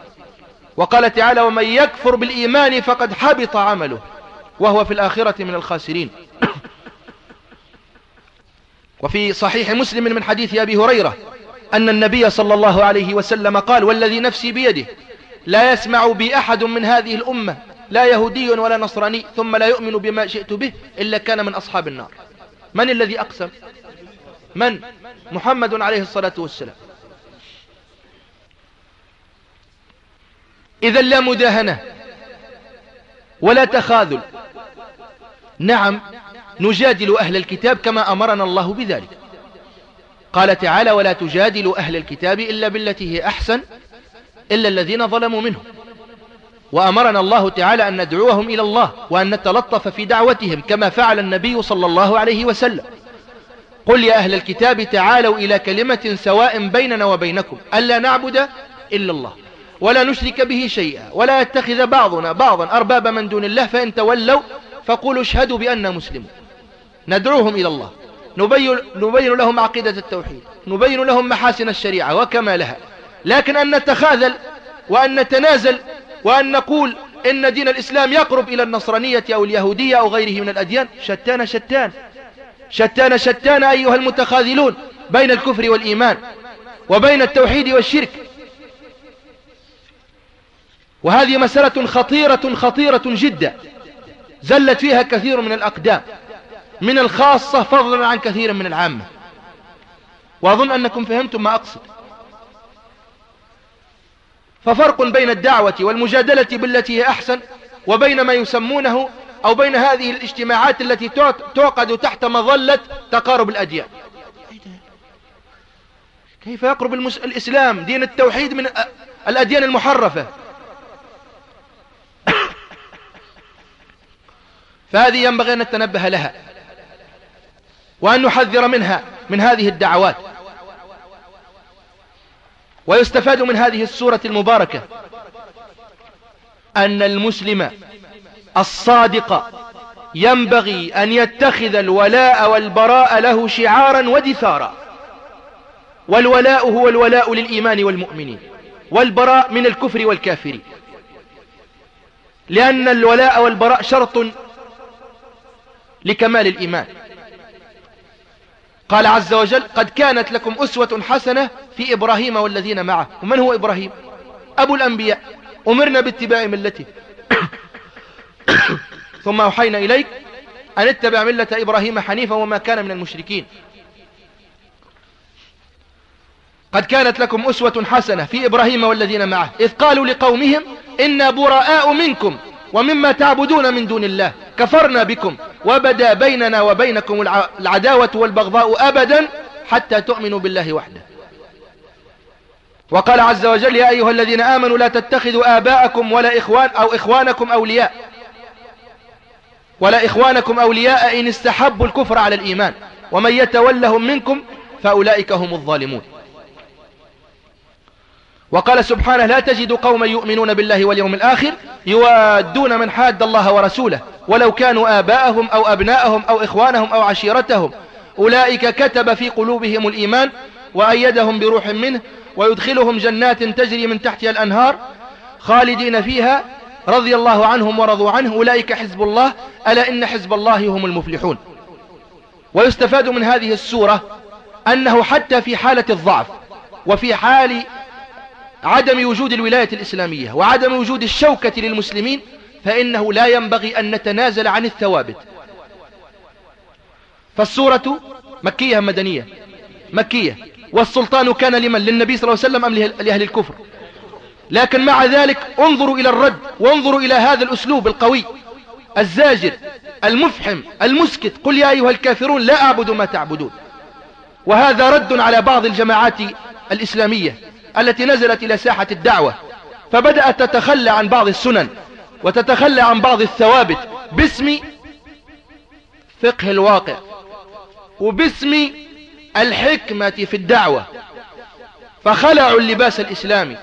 وقال تعالى ومن يكفر بالإيمان فقد حبط عمله. وهو في الآخرة من الخاسرين. وفي صحيح مسلم من حديث أبي هريرة أن النبي صلى الله عليه وسلم قال والذي نفسي بيده لا يسمع بي أحد من هذه الأمة لا يهودي ولا نصراني ثم لا يؤمن بما شئت به إلا كان من أصحاب النار. من الذي أقسم؟ من محمد عليه الصلاة والسلام. إذا لا مداهنة ولا تخاذل. نعم نجادل أهل الكتاب كما أمرنا الله بذلك. قال تعالى ولا تجادلوا أهل الكتاب إلا بالتي هي أحسن إلا الذين ظلموا منهم. وأمرنا الله تعالى أن ندعوهم إلى الله وأن نتلطف في دعوتهم كما فعل النبي صلى الله عليه وسلم. قل يا أهل الكتاب تعالوا إلى كلمة سواء بيننا وبينكم ألا نعبد إلا الله ولا نشرك به شيئا ولا يتخذ بعضنا بعضا أربابا من دون الله فإن تولوا فقولوا اشهدوا بأننا مسلمون. ندعوهم إلى الله نبين, نبين لهم عقيدة التوحيد نبين لهم محاسن الشريعة وكمالها لكن أن نتخاذل وأن نتنازل وأن نقول إن دين الإسلام يقرب إلى النصرانية أو اليهودية أو غيره من الأديان شتان شتان. شتان شتان أيها المتخاذلون بين الكفر والإيمان وبين التوحيد والشرك. وهذه مسألة خطيرة خطيرة جدا زلت فيها كثير من الأقدام من الخاصة فضلا عن كثير من العامة. وأظن أنكم فهمتم ما أقصد. ففرق بين الدعوة والمجادلة بالتي هي أحسن وبين ما يسمونه أو بين هذه الاجتماعات التي تعقد تحت مظلة تقارب الأديان كيف يقرب. الإسلام دين التوحيد من الأديان المحرفة فهذه ينبغي أن نتنبه لها وأن نحذر منها من هذه الدعوات ويستفاد من هذه السورة المباركة أن المسلم الصادق. ينبغي أن يتخذ الولاء والبراء له شعارا ودثارا. والولاء هو الولاء للإيمان والمؤمنين والبراء من الكفر والكافرين لأن الولاء والبراء شرط لكمال الإيمان. قال عز وجل قد كانت لكم أسوة حسنة في إبراهيم والذين معه. ومن هو إبراهيم؟ أبو الأنبياء. أمرنا باتباع ملته. ثم أوحينا إليك أن اتبع ملة إبراهيم حنيفا وما كان من المشركين. قد كانت لكم أسوة حسنة في إبراهيم والذين معه. إذ قالوا لقومهم إنا براء منكم ومما تعبدون من دون الله. كفرنا بكم وبدا بيننا وبينكم العداوة والبغضاء أبدا حتى تؤمنوا بالله وحده. وقال عز وجل يا أيها الذين آمنوا لا تتخذوا آباءكم ولا إخوان أو إخوانكم أولياء. ولا إخوانكم أولياء إن استحبوا الكفر على الإيمان ومن يتولهم منكم فأولئك هم الظالمون. وقال سبحانه لا تجد قوما يؤمنون بالله واليوم الآخر يوادون من حاد الله ورسوله ولو كانوا آباءهم أو أبناءهم أو إخوانهم أو عشيرتهم. أولئك كتب في قلوبهم الإيمان وأيدهم بروح منه ويدخلهم جنات تجري من تحتها الأنهار خالدين فيها رضي الله عنهم ورضوا عنه أولئك حزب الله ألا إن حزب الله هم المفلحون. ويستفاد من هذه السورة أنه حتى في حالة الضعف وفي حال عدم وجود الولاية الإسلامية وعدم وجود الشوكة للمسلمين فإنه لا ينبغي أن نتنازل عن الثوابت. فالسورة مكية مدنية؟ مكية. والسلطان كان لمن؟ للنبي صلى الله عليه وسلم أم لأهل الكفر؟ لكن مع ذلك انظروا إلى الرد وانظروا إلى هذا الأسلوب القوي. الزاجر المفحم المسكت قل يا أيها الكافرون لا أعبد ما تعبدون. وهذا رد على بعض الجماعات الإسلامية التي نزلت إلى ساحة الدعوة. فبدأت تتخلى عن بعض السنن وتتخلى عن بعض الثوابت باسم فقه الواقع وباسم الحكمة في الدعوة. فخلعوا اللباس الإسلامي.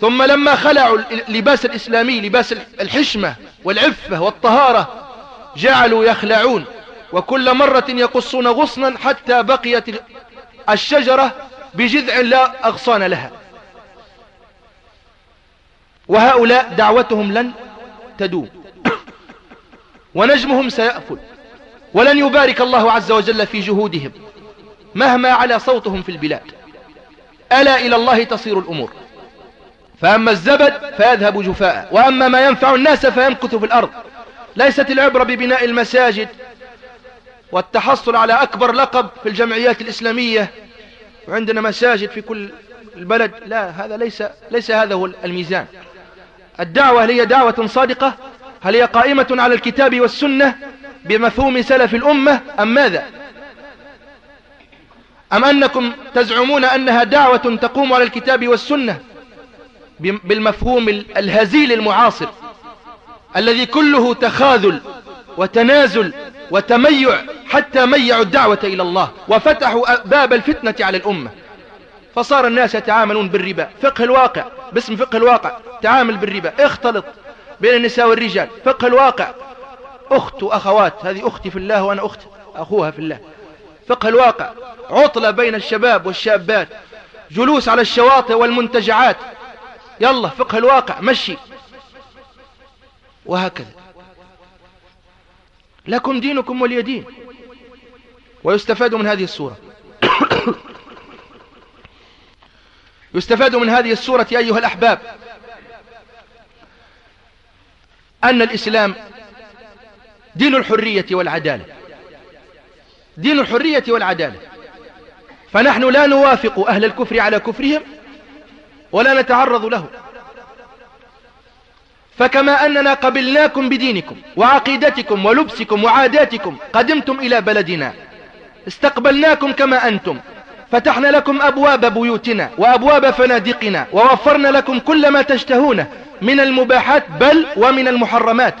ثم لما خلعوا اللباس الإسلامي لباس الحشمة والعفة والطهارة جعلوا يخلعون. وكل مرة يقصون غصنا حتى بقيت الشجرة بجذع لا أغصان لها. وهؤلاء دعوتهم لن تدوم. ونجمهم سيأفل ولن يبارك الله عز وجل في جهودهم مهما على صوتهم في البلاد. ألا إلى الله تصير الأمور. فأما الزبد فيذهب جفاء. وأما ما ينفع الناس فيمكث في الأرض. ليست العبرة ببناء المساجد والتحصل على أكبر لقب في الجمعيات الإسلامية. وعندنا مساجد في كل البلد. لا هذا ليس ليس هذا هو الميزان. الدعوة هل هي دعوة صادقة؟ هل هي قائمة على الكتاب والسنة بمفهوم سلف الأمة؟ أم ماذا؟ أم أنكم تزعمون أنها دعوة تقوم على الكتاب والسنة؟ بالمفهوم الهزيل المعاصر الذي كله تخاذل وتنازل وتميع حتى ميعوا الدعوة إلى الله وفتحوا باب الفتنة على الأمة. فصار الناس يتعاملون بالربا. فقه الواقع باسم فقه الواقع تعامل بالربا. اختلط بين النساء والرجال فقه الواقع. أخت وأخوات هذه أختي في الله وأنا أخت أخوها في الله. فقه الواقع عطلة بين الشباب والشابات جلوس على الشواطئ والمنتجعات. يلا فقه الواقع مشي. وهكذا. لكم دينكم ولي دين ويستفاد من هذه السورة يستفاد من هذه السورة أيها الأحباب. أن الإسلام دين الحرية والعدالة. دين الحرية والعدالة. فنحن لا نوافق أهل الكفر على كفرهم ولا نتعرض له. فكما أننا قبلناكم بدينكم وعقيدتكم ولبسكم وعاداتكم قدمتم إلى بلدنا. استقبلناكم كما أنتم. فتحنا لكم أبواب بيوتنا وأبواب فنادقنا ووفرنا لكم كل ما تشتهونه من المباحات بل ومن المحرمات.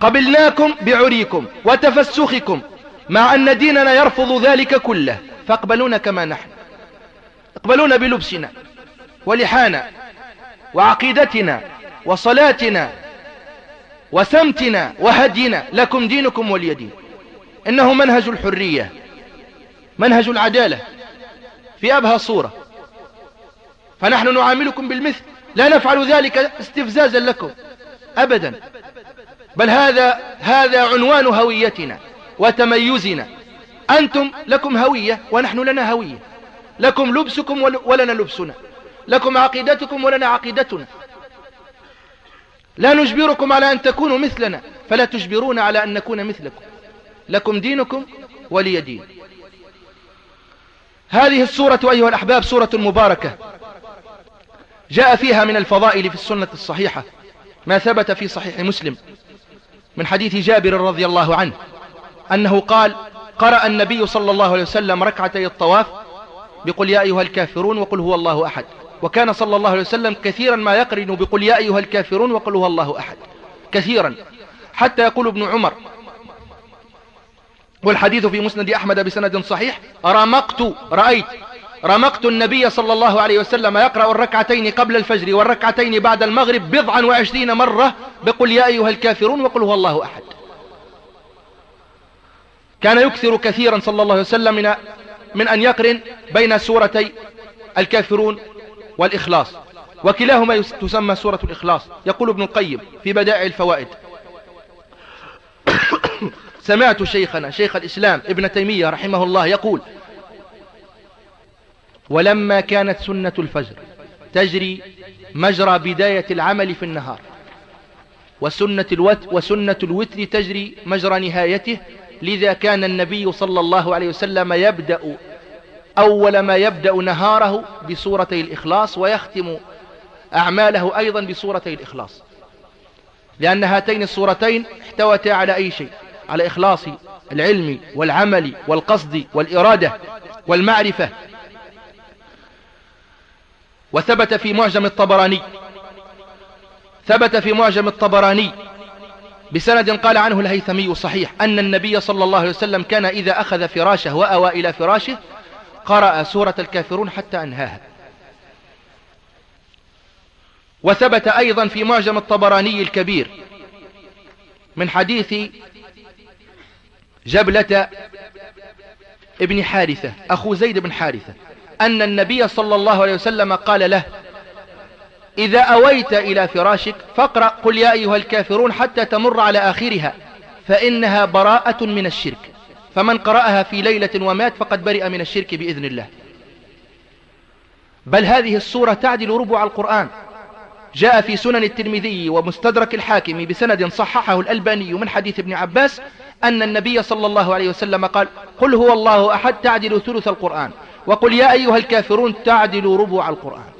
قبلناكم بعريكم وتفسخكم مع أن ديننا يرفض ذلك كله. فاقبلونا كما نحن. اقبلونا بلبسنا. ولحانا وعقيدتنا وصلاتنا وسمتنا وهدينا لكم دينكم ولي دين. إنه منهج الحرية منهج العدالة. في أبهى صورة. فنحن نعاملكم بالمثل. لا نفعل ذلك استفزازا لكم. أبدا. بل هذا هذا عنوان هويتنا وتميزنا. أنتم لكم هوية ونحن لنا هوية. لكم لبسكم ولنا لبسنا. لكم عقيدتكم ولنا عقيدتنا. لا نجبركم على أن تكونوا مثلنا فلا تجبرون على أن نكون مثلكم. لكم دينكم ولي دين. هذه السورة أيها الأحباب سورة مباركة. جاء فيها من الفضائل في السنة الصحيحة ما ثبت في صحيح مسلم من حديث جابر رضي الله عنه أنه قال قرأ النبي صلى الله عليه وسلم ركعتي الطواف بقل يا أيها الكافرون وقل هو الله أحد. وكان صلى الله عليه وسلم كثيرا ما يقرن بقل يا أيها الكافرون وقل هو الله أحد. كثيرا. حتى يقول ابن عمر والحديث في مسند أحمد بسند صحيح رمقت رأيت رمقت النبي صلى الله عليه وسلم يقرأ الركعتين قبل الفجر والركعتين بعد المغرب بضعا وعشرين مرة بقل يا أيها الكافرون وقل هو الله أحد. كان يكثر كثيرا صلى الله عليه وسلم من, من أن يقرن بين سورتي الكافرون والإخلاص. وكلاهما تسمى سورة الإخلاص. يقول ابن القيم في بدائع الفوائد. سمعت شيخنا شيخ الإسلام ابن تيمية رحمه الله يقول ولما كانت سنة الفجر تجري مجرى بداية العمل في النهار وسنة, الوت وسنة الوتر تجري مجرى نهايته لذا كان النبي صلى الله عليه وسلم يبدأ أول ما يبدأ نهاره بسورتي الإخلاص ويختم أعماله أيضا بسورتي الإخلاص. لأن هاتين السورتين احتوتا على أي شيء؟ على إخلاص العلم والعمل والقصد والإرادة والمعرفة. وثبت في معجم الطبراني ثبت في معجم الطبراني بسند قال عنه الهيثمي صحيح أن النبي صلى الله عليه وسلم كان إذا أخذ فراشه وأوى إلى فراشه قرأ سورة الكافرون حتى أنهاها. وثبت أيضا في معجم الطبراني الكبير من حديث جبلة ابن حارثة أخو زيد بن حارثة أن النبي صلى الله عليه وسلم قال له إذا أويت إلى فراشك فاقرأ قل يا أيها الكافرون حتى تمر على آخرها فإنها براءة من الشرك. فمن قرأها في ليلة ومات فقد برئ من الشرك بإذن الله. بل هذه السورة تعدل ربع القرآن. جاء في سنن الترمذي ومستدرك الحاكم بسند صححه الألباني من حديث ابن عباس أن النبي صلى الله عليه وسلم قال قل هو الله أحد تعدل ثلث القرآن. وقل يا أيها الكافرون تعدل ربع القرآن.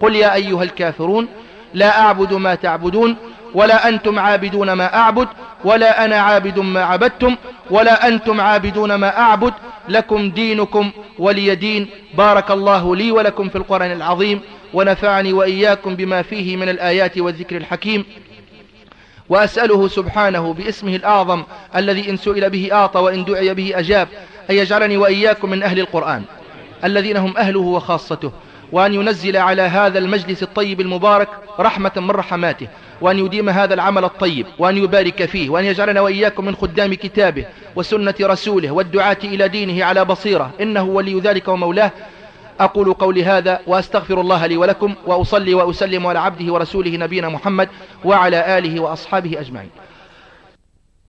قل يا أيها الكافرون لا أعبد ما تعبدون ولا أنتم عابدون ما أعبد ولا أنا عابد ما عبدتم ولا أنتم عابدون ما أعبد لكم دينكم ولي دين. بارك الله لي ولكم في القرآن العظيم ونفعني وإياكم بما فيه من الآيات والذكر الحكيم. وأسأله سبحانه باسمه الأعظم الذي إن سئل به أعطى وإن دعي به أجاب أن يجعلني وإياكم من أهل القرآن الذين هم أهله وخاصته وأن ينزل على هذا المجلس الطيب المبارك رحمة من رحماته. وأن يديم هذا العمل الطيب وأن يبارك فيه وأن يجعلنا وإياكم من خدام كتابه وسنة رسوله والدعاة إلى دينه على بصيرة. إنه ولي ذلك ومولاه. أقول قولي هذا وأستغفر الله لي ولكم وأصلي وأسلم على عبده ورسوله نبينا محمد وعلى آله وأصحابه أجمعين.